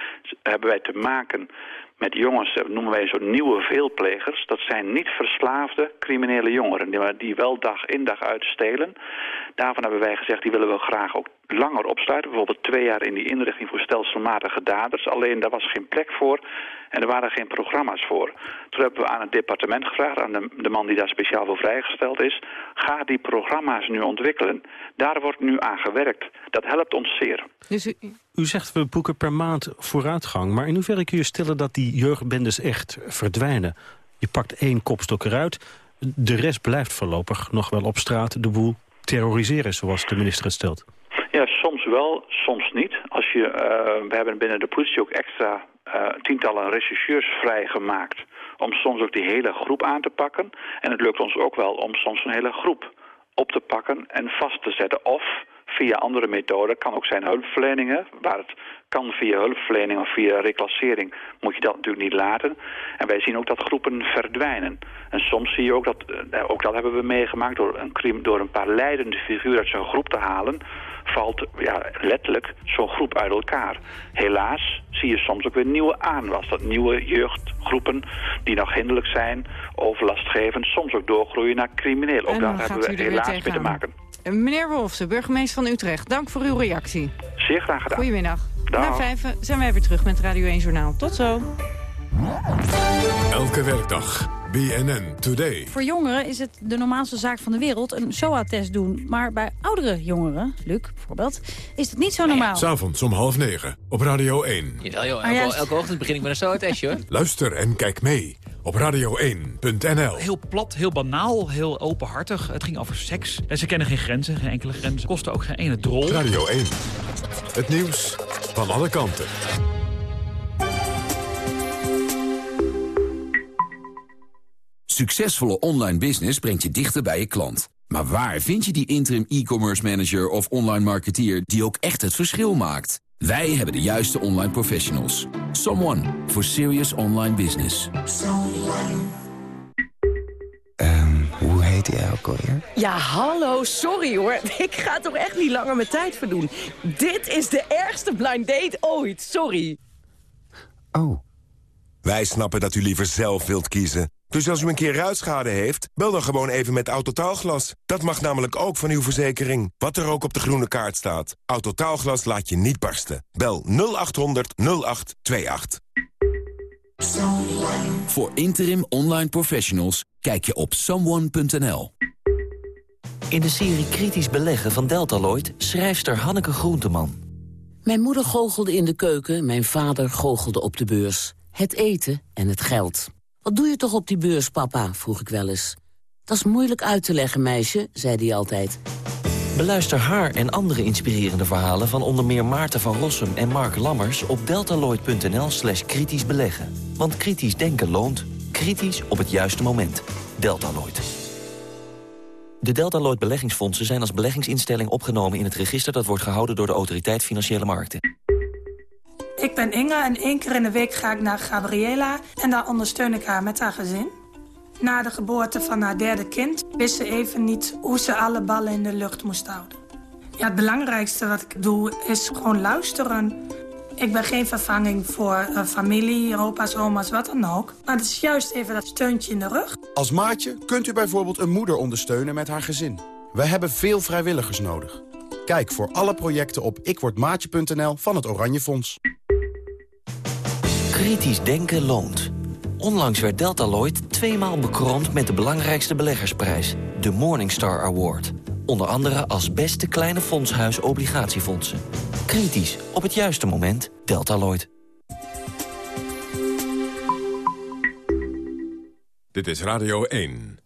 hebben wij te maken met jongens, dat noemen wij zo nieuwe veelplegers. Dat zijn niet verslaafde criminele jongeren, die, die wel dag in dag uit stelen. Daarvan hebben wij gezegd, die willen we graag ook langer opsluiten. Bijvoorbeeld twee jaar in die inrichting voor stelselmatige daders. Alleen daar was geen plek voor en er waren geen programma's voor. Toen hebben we aan het departement gevraagd, aan de, de man die daar speciaal voor vrijgesteld is... ga die programma's nu ontwikkelen. Daar wordt nu aan gewerkt. Dat helpt ons zeer. Dus u, U zegt we boeken per maand vooruitgang. Maar in hoeverre kun je stellen dat die jeugdbendes echt verdwijnen? Je pakt één kopstok eruit. De rest blijft voorlopig nog wel op straat de boel terroriseren, zoals de minister het stelt. Ja, soms wel, soms niet. Als je, eh, we hebben binnen de politie ook extra eh, tientallen rechercheurs vrijgemaakt... om soms ook die hele groep aan te pakken. En het lukt ons ook wel om soms een hele groep op te pakken en vast te zetten. Of via andere methoden, kan ook zijn hulpverleningen... waar het kan via hulpverlening of via reclassering, moet je dat natuurlijk niet laten. En wij zien ook dat groepen verdwijnen. En soms zie je ook dat, eh, ook dat hebben we meegemaakt... door een, crim- door een paar leidende figuren uit zo'n groep te halen valt ja, letterlijk zo'n groep uit elkaar. Helaas zie je soms ook weer nieuwe aanwas. Dat nieuwe jeugdgroepen die nog hinderlijk zijn, overlastgevend, soms ook doorgroeien naar crimineel. Ook daar hebben we helaas mee te maken. Meneer Wolfsen, burgemeester van Utrecht, dank voor uw reactie. Zeer graag gedaan. Goedemiddag. Dag. Na vijf zijn wij weer terug met Radio 1 Journaal. Tot zo. Elke werkdag. BNN Today. Voor jongeren is het de normaalste zaak van de wereld een SOA-test doen. Maar bij oudere jongeren, Luc bijvoorbeeld, is het niet zo normaal. S'avonds om half negen op Radio 1. Jawel joh, elke, juist- elke ochtend begin ik met een SOA-testje hoor. Luister en kijk mee op radio1.nl. Heel plat, heel banaal, heel openhartig. Het ging over seks. En ze kennen geen grenzen, geen enkele grenzen. Kosten ook geen ene drol. Radio 1. Het nieuws van alle kanten. Succesvolle online business brengt je dichter bij je klant. Maar waar vind je die interim e-commerce manager of online marketeer die ook echt het verschil maakt? Wij hebben de juiste online professionals. Someone for serious online business. Hoe heet hij ook alweer? Ja, hallo, sorry hoor. Ik ga toch echt niet langer mijn tijd verdoen. Dit is de ergste blind date ooit, sorry. Wij snappen dat u liever zelf wilt kiezen. Dus als u een keer ruitschade heeft, bel dan gewoon even met Autotaalglas. Dat mag namelijk ook van uw verzekering. Wat er ook op de groene kaart staat. Autotaalglas laat je niet barsten. Bel 0800 0828. Voor interim online professionals kijk je op someone.nl. In de serie Kritisch Beleggen van Deltaloid schrijfster Hanneke Groenteman. Mijn moeder goochelde in de keuken, mijn vader goochelde op de beurs. Het eten en het geld. Wat doe je toch op die beurs, papa? vroeg ik wel eens. Dat is moeilijk uit te leggen, meisje, zei hij altijd. Beluister haar en andere inspirerende verhalen van onder meer Maarten van Rossum en Mark Lammers op deltaloid.nl slash kritisch beleggen. Want kritisch denken loont. Kritisch op het juiste moment. Deltaloid. De Deltaloid beleggingsfondsen zijn als beleggingsinstelling opgenomen in het register dat wordt gehouden door de Autoriteit Financiële Markten. Ik ben Inge en één keer in de week ga ik naar Gabriela... en daar ondersteun ik haar met haar gezin. Na de geboorte van haar derde kind wist ze even niet... hoe ze alle ballen in de lucht moest houden. Ja, het belangrijkste wat ik doe is gewoon luisteren. Ik ben geen vervanging voor uh, familie, opa's, oma's, wat dan ook. Maar het is juist even dat steuntje in de rug. Als maatje kunt u bijvoorbeeld een moeder ondersteunen met haar gezin. We hebben veel vrijwilligers nodig. Kijk voor alle projecten op ikwordmaatje.nl van het Oranje Fonds. Kritisch denken loont. Onlangs werd Deltaloid tweemaal bekroond met de belangrijkste beleggersprijs, de Morningstar Award. Onder andere als beste kleine fondshuis obligatiefondsen. Kritisch, op het juiste moment, Deltaloid. Dit is Radio 1.